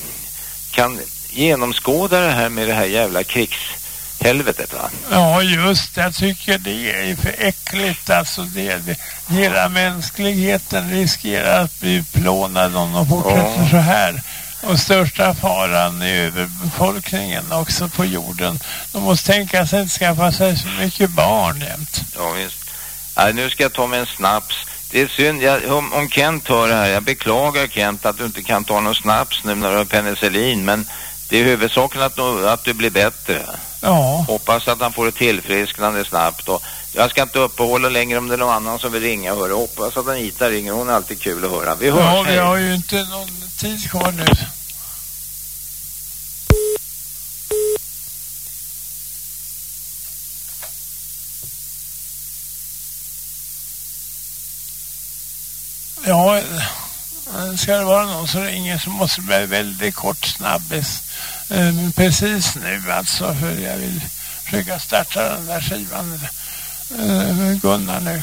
kan genomskåda det här med det här jävla krigshelvetet va? Ja just jag tycker det är för äckligt alltså det, det hela mänskligheten riskerar att bli utplånad om de fortsätter ja. så här och största faran är överbefolkningen också på jorden. De måste tänka sig att skaffa sig så mycket barn jämt. Ja visst. Nej, nu ska jag ta mig en snaps. Det är synd, jag, om, om Kent hör det här, jag beklagar Kent att du inte kan ta någon snaps nu när du har penicillin, men det är huvudsaken att, att du blir bättre. Ja. Hoppas att han får ett tillfrisknande snabbt. Och jag ska inte uppehålla längre om det är någon annan som vill ringa. Hör. Hoppas att Anita ringer. Hon är alltid kul att höra. Vi hörs. Ja, vi har ju inte någon tid kvar nu. Ja, Eh, ska det vara någon som ringer så måste det bli väldigt kort snabbis. Eh, precis nu alltså, för jag vill försöka starta den där skivan eh, med Gunnar nu.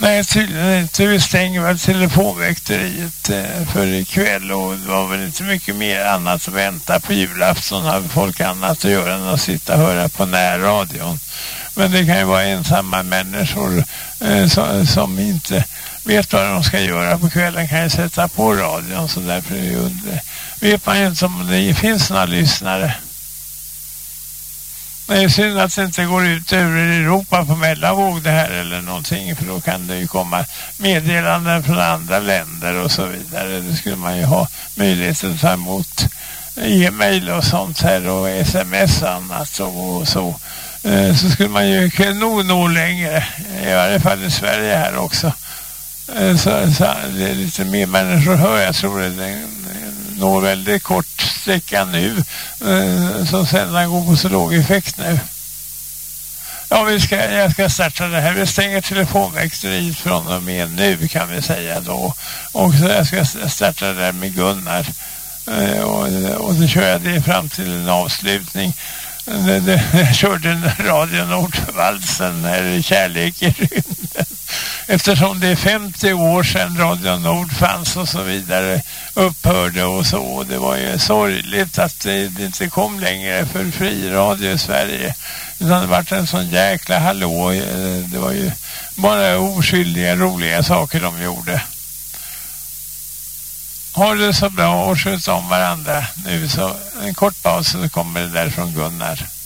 Nej, tydligen inte. Vi stänger väl telefonväkteriet eh, för ikväll och det var väl inte mycket mer annat att vänta på julafton. Har folk annat att göra än att sitta och höra på närradion. Men det kan ju vara ensamma människor eh, som, som, inte vet vad de ska göra på kvällen kan ju sätta på radion så därför är ju, vet man ju inte om det finns några lyssnare. Det är synd att det inte går ut över Europa på mellanvåg det här eller någonting för då kan det ju komma meddelanden från andra länder och så vidare. Det skulle man ju ha möjlighet att ta emot eh, e-mail och sånt här och sms och annat och så. Eh, så skulle man ju nog nå längre, i varje fall i Sverige här också. Eh, så, så det är lite mer människor hör, jag tror det, det når väldigt kort sträcka nu eh, som sällan går på så låg effekt nu. Ja, vi ska, jag ska starta det här. Vi stänger telefonväxteriet från och med nu kan vi säga då. Och så jag ska starta det där med Gunnar. och, och så kör jag det fram till en avslutning det, det, jag körde Radio Nordvalsen när Kärlek i rymden. Eftersom det är 50 år sedan Radio Nord fanns och så vidare upphörde och så. Det var ju sorgligt att det, det inte kom längre för fri radio i Sverige. Utan det var en sån jäkla hallå. Eh, det var ju bara oskyldiga, roliga saker de gjorde. Ha det så bra och sköt om varandra nu så en kort paus så kommer det där från Gunnar.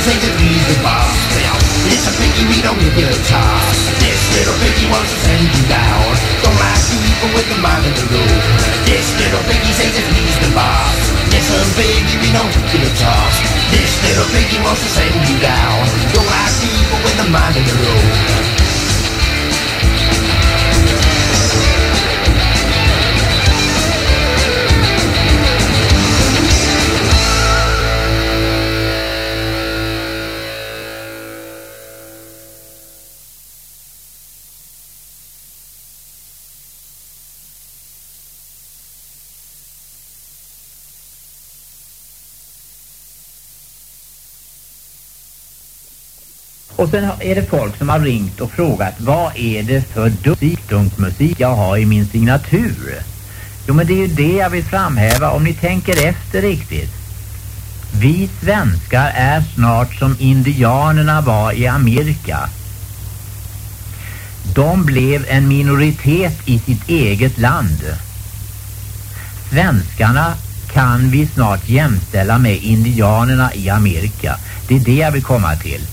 Little thinks that he's the boss. Listen, piggy, we don't give you a toss. This little piggy wants to send you down. Don't like people with the mind of the road. This little piggy thinks that he's the boss. Listen, piggy, we don't give a toss. This little piggy wants to send you down. Don't like people with the mind of the road. Och sen är det folk som har ringt och frågat vad är det för dunkmusik jag har i min signatur? Jo men det är ju det jag vill framhäva om ni tänker efter riktigt. Vi svenskar är snart som indianerna var i Amerika. De blev en minoritet i sitt eget land. Svenskarna kan vi snart jämställa med indianerna i Amerika. Det är det jag vill komma till.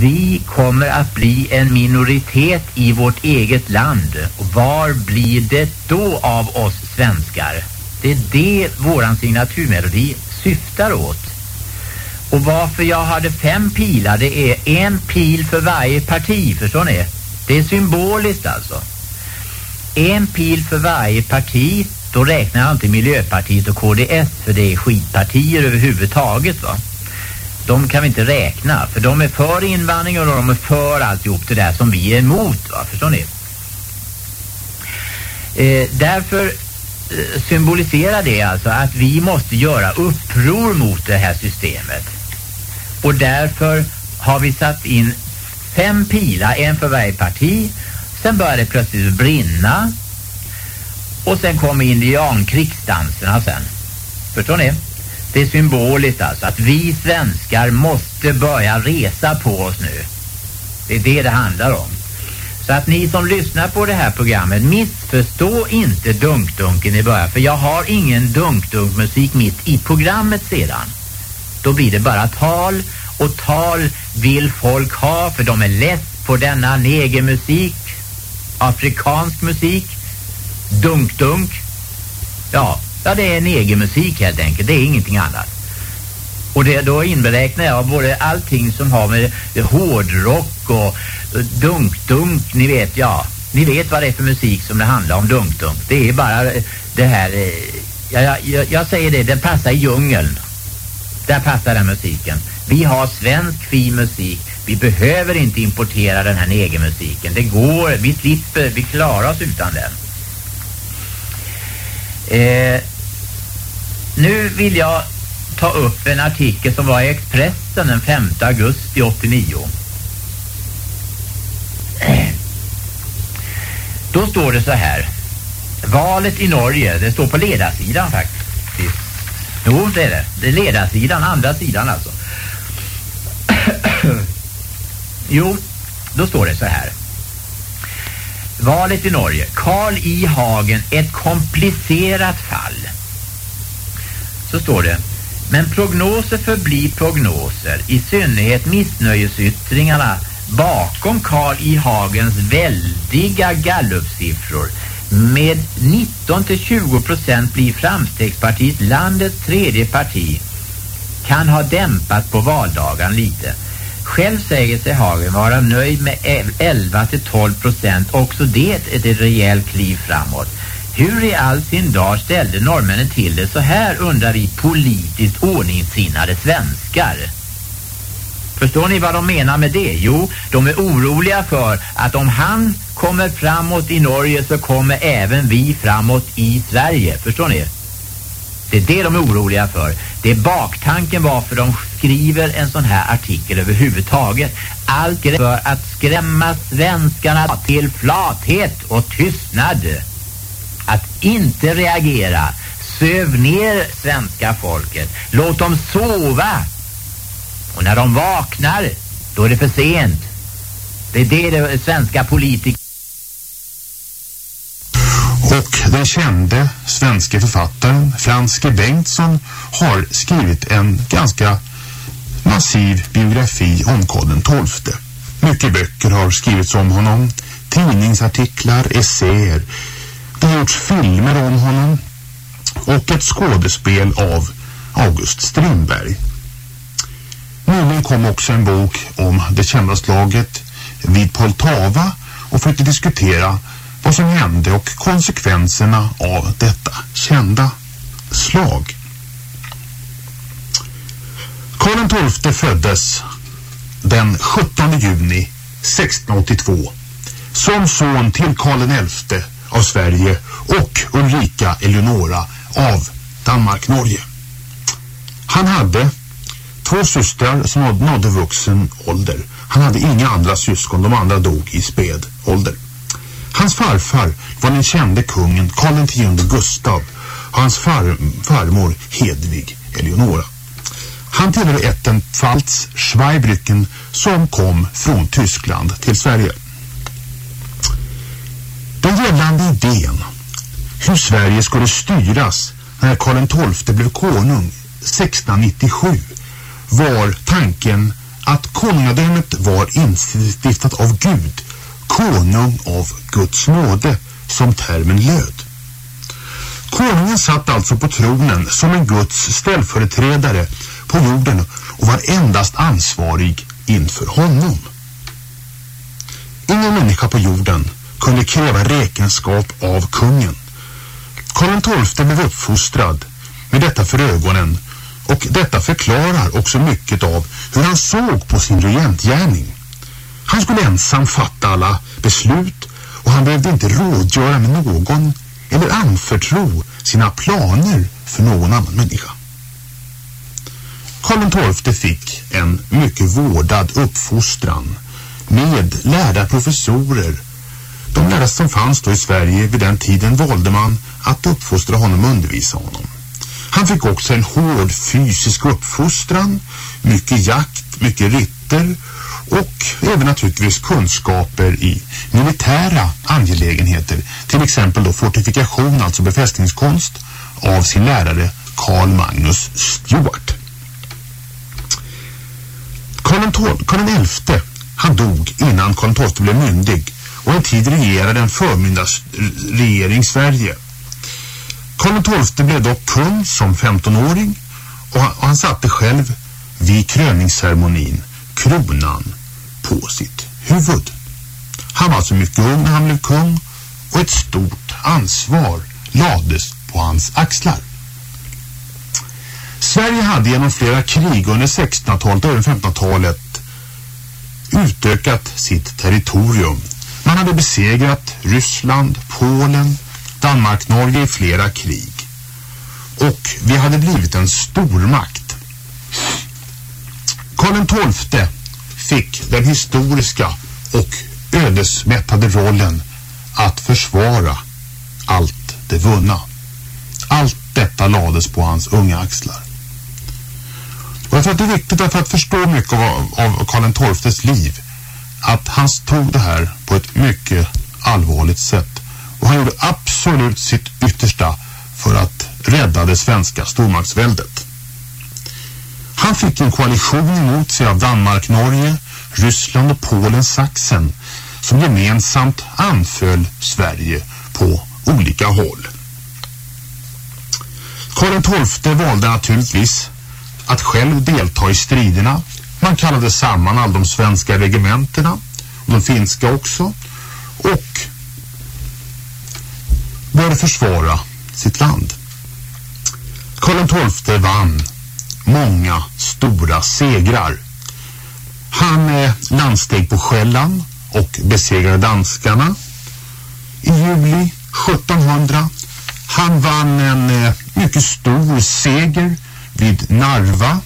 Vi kommer att bli en minoritet i vårt eget land. Och var blir det då av oss svenskar? Det är det våran signaturmelodi syftar åt. Och varför jag hade fem pilar, det är en pil för varje parti, förstår ni? Det är symboliskt alltså. En pil för varje parti, då räknar jag inte Miljöpartiet och KDS för det är skitpartier överhuvudtaget va. De kan vi inte räkna för de är för invandring och de är för alltihop det där som vi är emot va, förstår ni? Eh, därför eh, symboliserar det alltså att vi måste göra uppror mot det här systemet. Och därför har vi satt in fem pilar, en för varje parti. Sen börjar det plötsligt brinna. Och sen kommer indiankrigsdanserna sen. Förstår ni? Det är symboliskt alltså att vi svenskar måste börja resa på oss nu. Det är det det handlar om. Så att ni som lyssnar på det här programmet, missförstå inte dunkdunken i början. För jag har ingen dunkdunkmusik mitt i programmet sedan. Då blir det bara tal och tal vill folk ha för de är less på denna negermusik, afrikansk musik, dunkdunk. Ja, ja det är negermusik helt enkelt, det är ingenting annat. Och det, då inberäknar jag både allting som har med hårdrock och dunk-dunk, ni vet ja. Ni vet vad det är för musik som det handlar om, dunk-dunk. Det är bara eh, det här, eh, ja, jag, jag, säger det, den passar i djungeln. Där passar den musiken. Vi har svensk fin musik. Vi behöver inte importera den här negermusiken. Det går, vi slipper, vi klarar oss utan den. Eh, nu vill jag ta upp en artikel som var i Expressen den 5 augusti 89. Då står det så här. Valet i Norge, det står på ledarsidan faktiskt. Jo, det är det. Det är ledarsidan, andra sidan alltså. jo, då står det så här. Valet i Norge. Karl I. Hagen, ett komplicerat fall. Så står det. Men prognoser förblir prognoser, i synnerhet missnöjesyttringarna bakom Karl I. Hagens väldiga gallupsiffror. Med 19-20 procent blir Framstegspartiet landets tredje parti kan ha dämpat på valdagen lite. Själv säger sig Hagen vara nöjd med 11-12 procent, Också det är ett rejält kliv framåt. Hur i all sin dag ställde norrmännen till det så här undrar vi politiskt ordningssinnade svenskar. Förstår ni vad de menar med det? Jo, de är oroliga för att om han kommer framåt i Norge så kommer även vi framåt i Sverige. Förstår ni? Det är det de är oroliga för. Det är baktanken varför de skriver en sån här artikel överhuvudtaget. Allt för att skrämma svenskarna till flathet och tystnad. Att inte reagera. Söv ner svenska folket. Låt dem sova. Och när de vaknar, då är det för sent. Det är det, det svenska politiker Och den kände svenska författaren Frans G. Bengtsson har skrivit en ganska massiv biografi om Karl XII. Mycket böcker har skrivits om honom, tidningsartiklar, essäer. Det har gjorts filmer om honom och ett skådespel av August Strindberg. Nyligen kom också en bok om det kända slaget vid Poltava och försökte diskutera vad som hände och konsekvenserna av detta kända slag. Karl XII föddes den 17 juni 1682 som son till Karl XI av Sverige och Ulrika Eleonora av Danmark-Norge. Han hade två systrar som nådde vuxen ålder. Han hade inga andra syskon, de andra dog i späd ålder. Hans farfar var den kände kungen Karl X Gustav och hans far, farmor Hedvig Eleonora. Han tillhörde ätten Pfalz Schweibrücken som kom från Tyskland till Sverige. Den gällande idén hur Sverige skulle styras när Karl XII blev konung 1697 var tanken att konungadömet var instiftat av Gud konung av Guds nåde, som termen löd. Konungen satt alltså på tronen som en Guds ställföreträdare på jorden och var endast ansvarig inför honom. Ingen människa på jorden kunde kräva räkenskap av kungen. Karl XII blev uppfostrad med detta för ögonen och detta förklarar också mycket av hur han såg på sin regentgärning. Han skulle ensam fatta alla beslut och han behövde inte rådgöra med någon eller anförtro sina planer för någon annan människa. Karl XII fick en mycket vårdad uppfostran med lärda professorer. De lärare som fanns då i Sverige vid den tiden valde man att uppfostra honom och undervisa honom. Han fick också en hård fysisk uppfostran, mycket jakt, mycket ritter och även naturligtvis kunskaper i militära angelägenheter. Till exempel då fortifikation, alltså befästningskonst av sin lärare Karl Magnus Stuart. Karl XI, han dog innan Karl XII blev myndig och en tid regerade en förmyndarsregering Sverige. Karl XII blev dock kung som 15-åring och han, och han satte själv vid kröningsceremonin kronan på sitt huvud. Han var alltså mycket ung när han blev kung och ett stort ansvar lades på hans axlar. Sverige hade genom flera krig under 1600-talet och 1500-talet utökat sitt territorium. Man hade besegrat Ryssland, Polen, Danmark-Norge i flera krig. Och vi hade blivit en stormakt. Karl XII fick den historiska och ödesmättade rollen att försvara allt det vunna. Allt detta lades på hans unga axlar. Och jag tror att det är viktigt för att förstå mycket av, av Karl XIIs liv att han tog det här på ett mycket allvarligt sätt. Och han gjorde absolut sitt yttersta för att rädda det svenska stormaktsväldet. Han fick en koalition emot sig av Danmark, Norge, Ryssland och Polen, Sachsen som gemensamt anföll Sverige på olika håll. Karl XII valde naturligtvis att själv delta i striderna man kallade samman alla de svenska regementena, och de finska också, och började försvara sitt land. Karl XII vann många stora segrar. Han eh, landsteg på Själland och besegrade danskarna i juli 1700. Han vann en eh, mycket stor seger vid Narva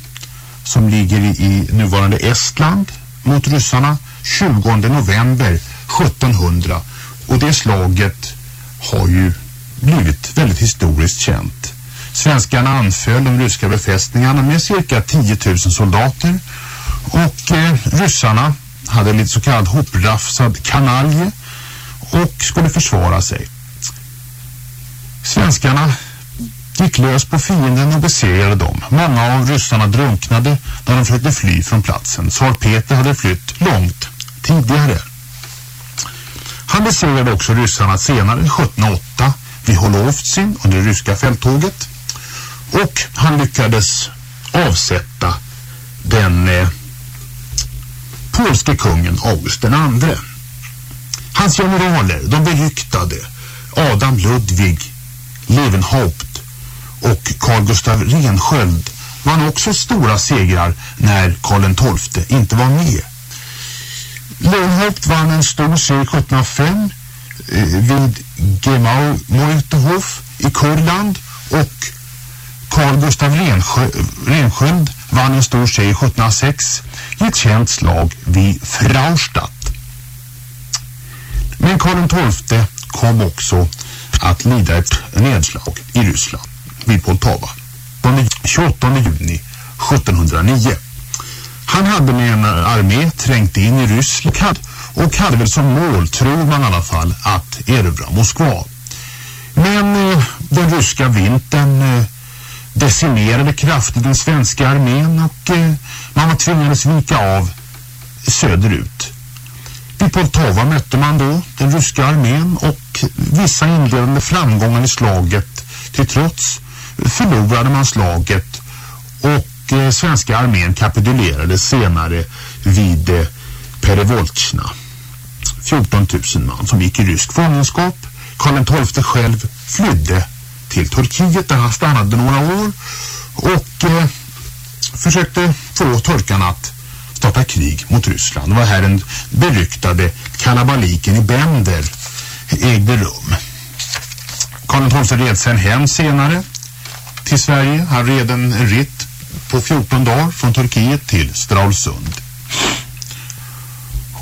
som ligger i, nuvarande Estland mot ryssarna 20 november 1700 och det slaget har ju blivit väldigt historiskt känt. Svenskarna anföll de ryska befästningarna med cirka 10 000 soldater och eh, ryssarna hade lite så kallad hoprafsad kanalje och skulle försvara sig. Svenskarna gick lös på fienden och besegrade dem. Många av ryssarna drunknade när de försökte fly från platsen. Tsar Peter hade flytt långt tidigare. Han besegrade också ryssarna senare 1708 vid Holovtsin under det ryska fälttåget och han lyckades avsätta den eh, polske kungen August den andre. Hans generaler, de beryktade Adam Ludvig Levenhaupt och Carl Gustav Rensköld vann också stora segrar när Karl XII inte var med. Leonhardt vann en stor seger 1705 eh, vid Gemau-Meuterhof i Kurland och Carl Gustav Rensköld vann en stor seger 1706 i ett känt slag vid Fraustadt. Men Karl XII kom också att lida ett nedslag i Ryssland vid Poltava den 28 juni 1709. Han hade med en armé trängt in i Ryssland och hade väl som mål, tror man i alla fall, att erövra Moskva. Men eh, den ryska vintern eh, decimerade kraftigt den svenska armén och eh, man var tvingades vika av söderut. Vid Poltava mötte man då den ryska armén och vissa inledande framgångar i slaget till trots förlorade man slaget och eh, svenska armén kapitulerade senare vid eh, Perevoltjna. 14 000 man som gick i rysk fångenskap. Karl XII själv flydde till Turkiet där han stannade några år och eh, försökte få turkarna att starta krig mot Ryssland. Det var här den beryktade kalabaliken i Bender ägde rum. Karl XII red sen hem senare till Sverige. Han red en ritt på 14 dagar från Turkiet till Stralsund.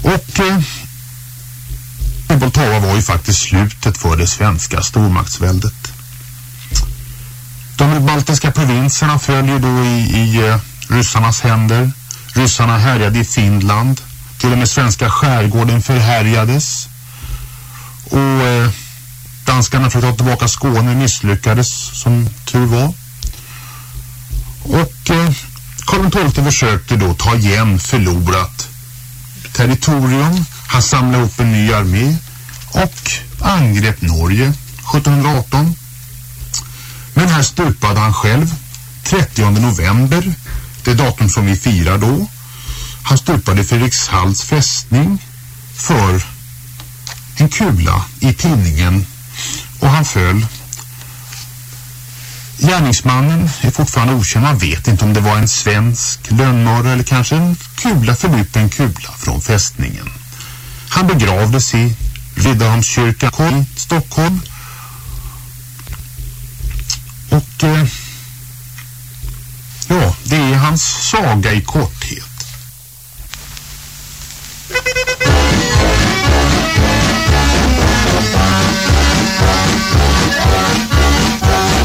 Och eh, Poltava var ju faktiskt slutet för det svenska stormaktsväldet. De baltiska provinserna följer då i, i eh, ryssarnas händer. Ryssarna härjade i Finland. Till och med svenska skärgården förhärjades. Och eh, danskarna för att ta tillbaka Skåne misslyckades som tur var. Och eh, Karl XII försökte då ta igen förlorat territorium. Han samlade ihop en ny armé och angrep Norge 1718. Men här stupade han själv 30 november, det datum som vi firar då. Han stupade Fredrikshalls fästning för en kula i tinningen och han föll. Gärningsmannen är fortfarande okänd. Man vet inte om det var en svensk lönnmördare eller kanske en kula förlupen kula från fästningen. Han begravdes i Riddarholmskyrkan i Stockholm och eh, ja, det är hans saga i korthet.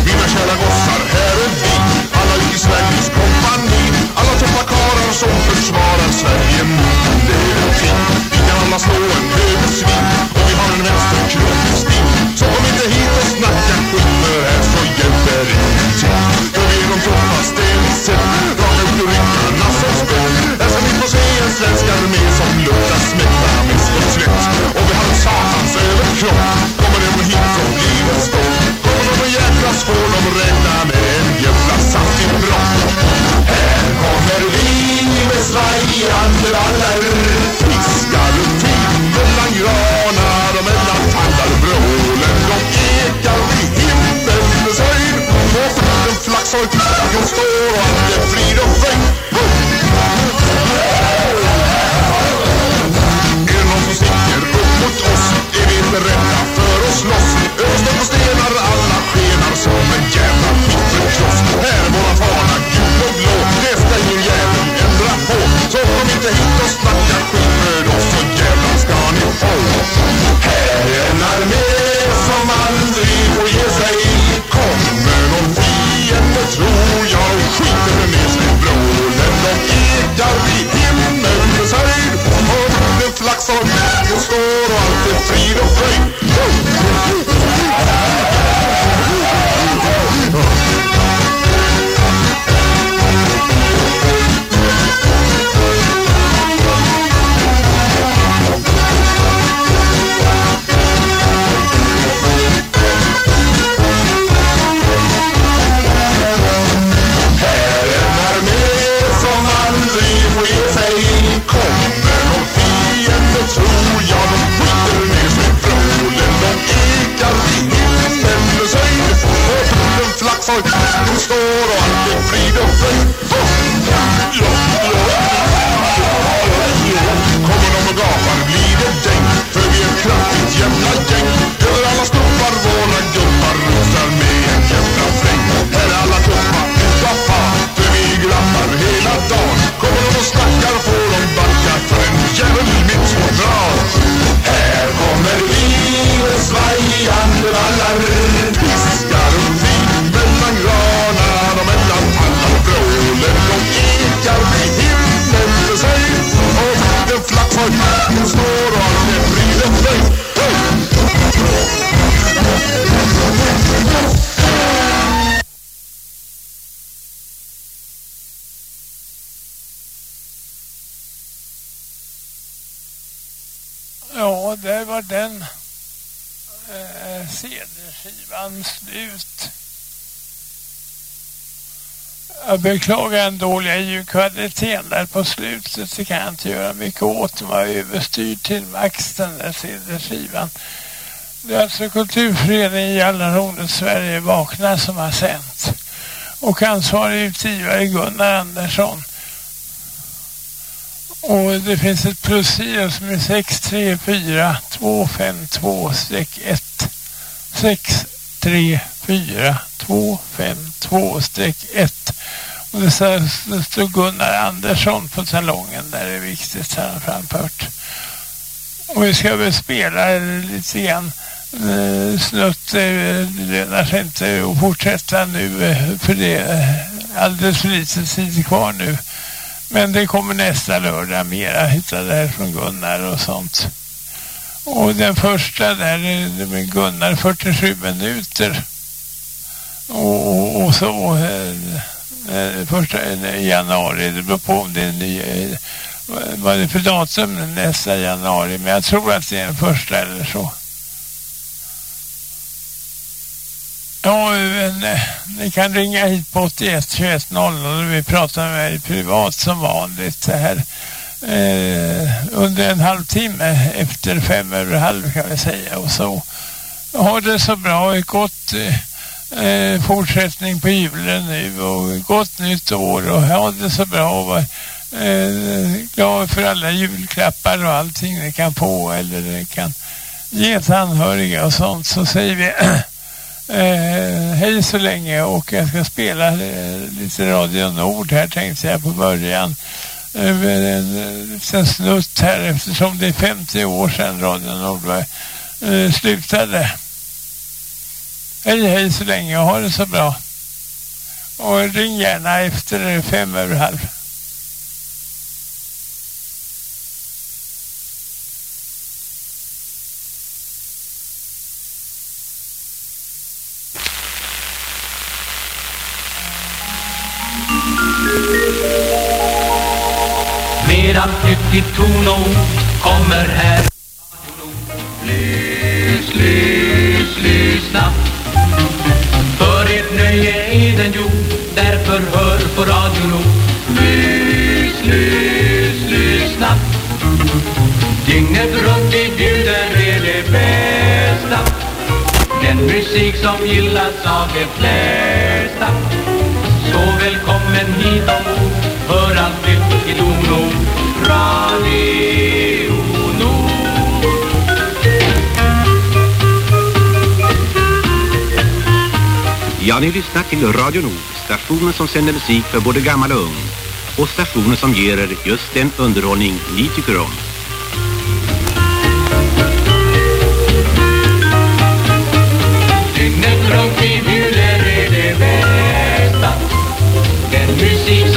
Mina kära gossar, här är vi. Alla i Sveriges kompani. Alla tuffa karlar som försvarar Sverige. Mot demokratin Vi kan alla slå en högersving. Och vi har en vänsterkrok sting Så kom inte hit och snacka skit För här så hjälper ingenting För vi är de tuffaste vi sett som räknar med en jävla saftig propp Här kommer vi med svajande vallar beklagar den dåliga ljudkvaliteten där på slutet. Det kan jag inte göra mycket åt. De har överstyrt till max den där CD-skivan. Det är alltså Kulturföreningen i Jallarhornet Sverige Vakna som har sänt. Och ansvarig utgivare Gunnar Andersson. Och det finns ett plusgiro som är 634 252 1 634 252 1 och det står Gunnar Andersson på salongen där det är viktigt har han framfört. Och vi ska väl spela lite grann eh, snutt. eh, Det lönar sig inte att fortsätta nu eh, för det är alldeles för lite tid kvar nu. Men det kommer nästa lördag mera hitta det här från Gunnar och sånt. Och den första där är med Gunnar 47 minuter. Och, och, och så eh, eh, första eh, januari, det beror på om det är ny, eh, vad är det för datum nästa januari. Men jag tror att det är den första eller så. Ja, men, eh, ni kan ringa hit på 81 21 00 och vi pratar med mig privat som vanligt så här eh, under en halvtimme efter fem över halv kan vi säga och så. Ha det så bra, ett gott eh, eh, fortsättning på julen nu och gott nytt år och ha det så bra och var eh, glad för alla julklappar och allting ni kan få eller ni kan ge till anhöriga och sånt så säger vi Eh, hej så länge och jag ska spela eh, lite Radio Nord här tänkte jag på början. En eh, liten snutt här eftersom det är 50 år sedan Radio Nord var, eh, slutade. Hej hej så länge och ha det så bra. Och ring gärna efter fem över halv. Medan nyttigt tonord kommer här musik som gillas av de flesta Så välkommen hit ombord, för allt nytt i Lonord Radio Nord Ja, ni lyssnar till Radio Nord, stationen som sänder musik för både gammal och ung och stationen som ger er just den underhållning ni tycker om. Den musik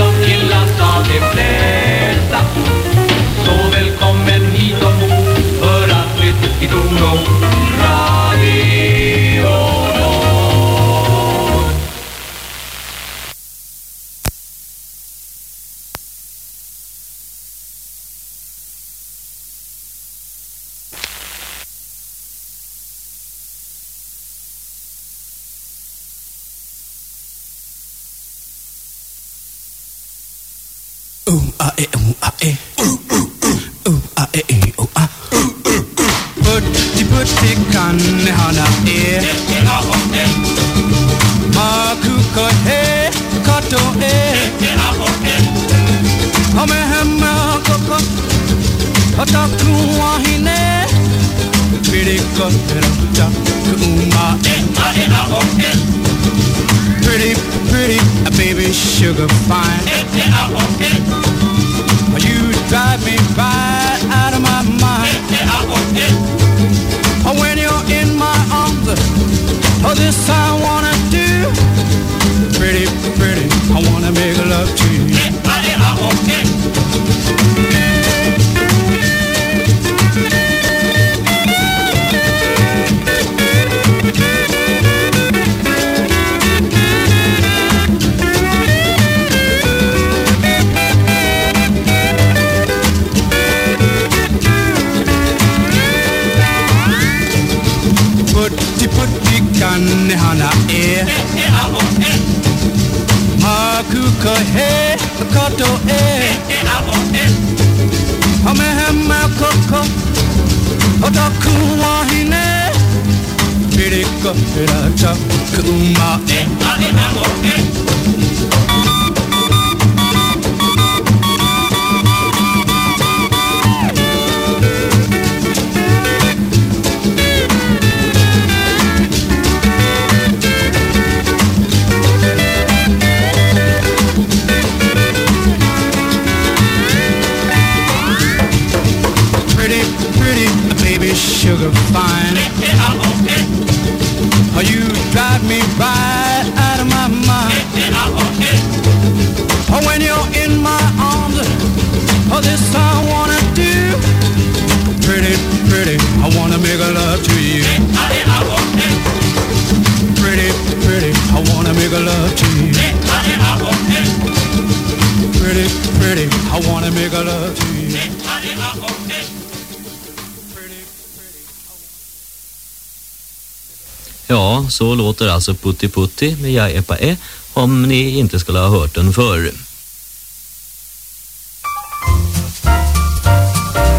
Ja, så låter alltså Putti Putti med Jag Epa E om ni inte skulle ha hört den förr.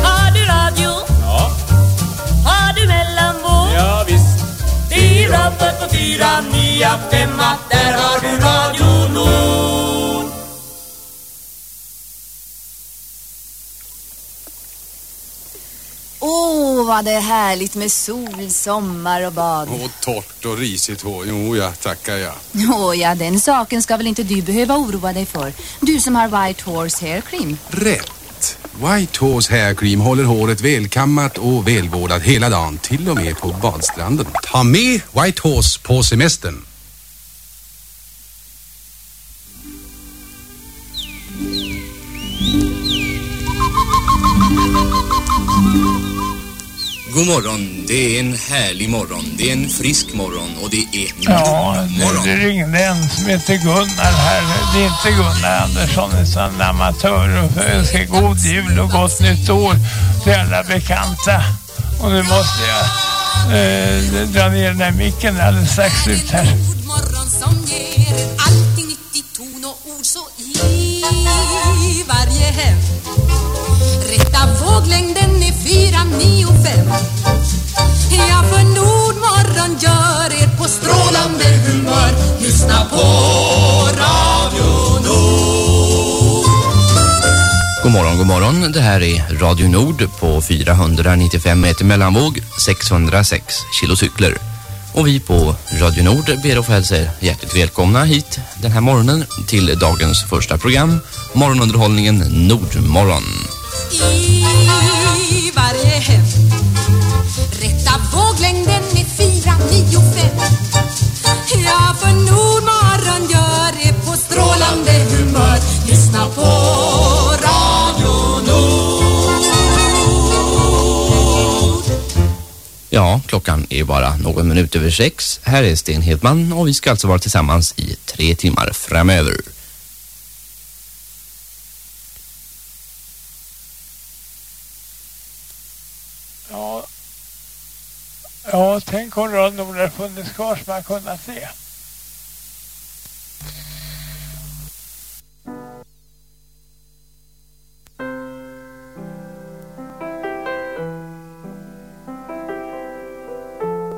Har du radio? Ja, Har du mellanvåg? ja visst. Fyra, nia, femma, Det är härligt med sol, sommar och bad. Och torrt och risigt hår. Jo, ja, tackar jag. Åh ja, den saken ska väl inte du behöva oroa dig för. Du som har White Horse Hair Cream. Rätt. White Horse Hair Cream håller håret välkammat och välvårdat hela dagen, till och med på badstranden. Ta med White Horse på semestern. God morgon, det är en härlig morgon. Det är en frisk morgon och det är Ja, morgon. det ringde en som heter Gunnar här. Det är inte Gunnar Andersson utan en amatör och önskar god jul och gott nytt år till alla bekanta. Och nu måste jag eh, dra ner den här micken alldeles strax ut här så i varje hem. Rätta våglängden är fyra, nio, fem. Ja, för Nordmorgon gör er på strålande humör. Lyssna på Radio Nord. God morgon, god morgon. Det här är Radio Nord på 495 meter mellanvåg, 606 kilocykler. Och vi på Radio Nord ber att få hälsa er hjärtligt välkomna hit den här morgonen till dagens första program, morgonunderhållningen Nordmorgon. i varje hem. Rätta våglängden är fyra, nio, fem. Ja, för Nordmorgon gör det på strålande humör. Lyssna på Ja, klockan är bara någon minut över sex. Här är Sten Hedman och vi ska alltså vara tillsammans i tre timmar framöver. Ja, ja tänk om radion hade funnits kvar som man kunnat se.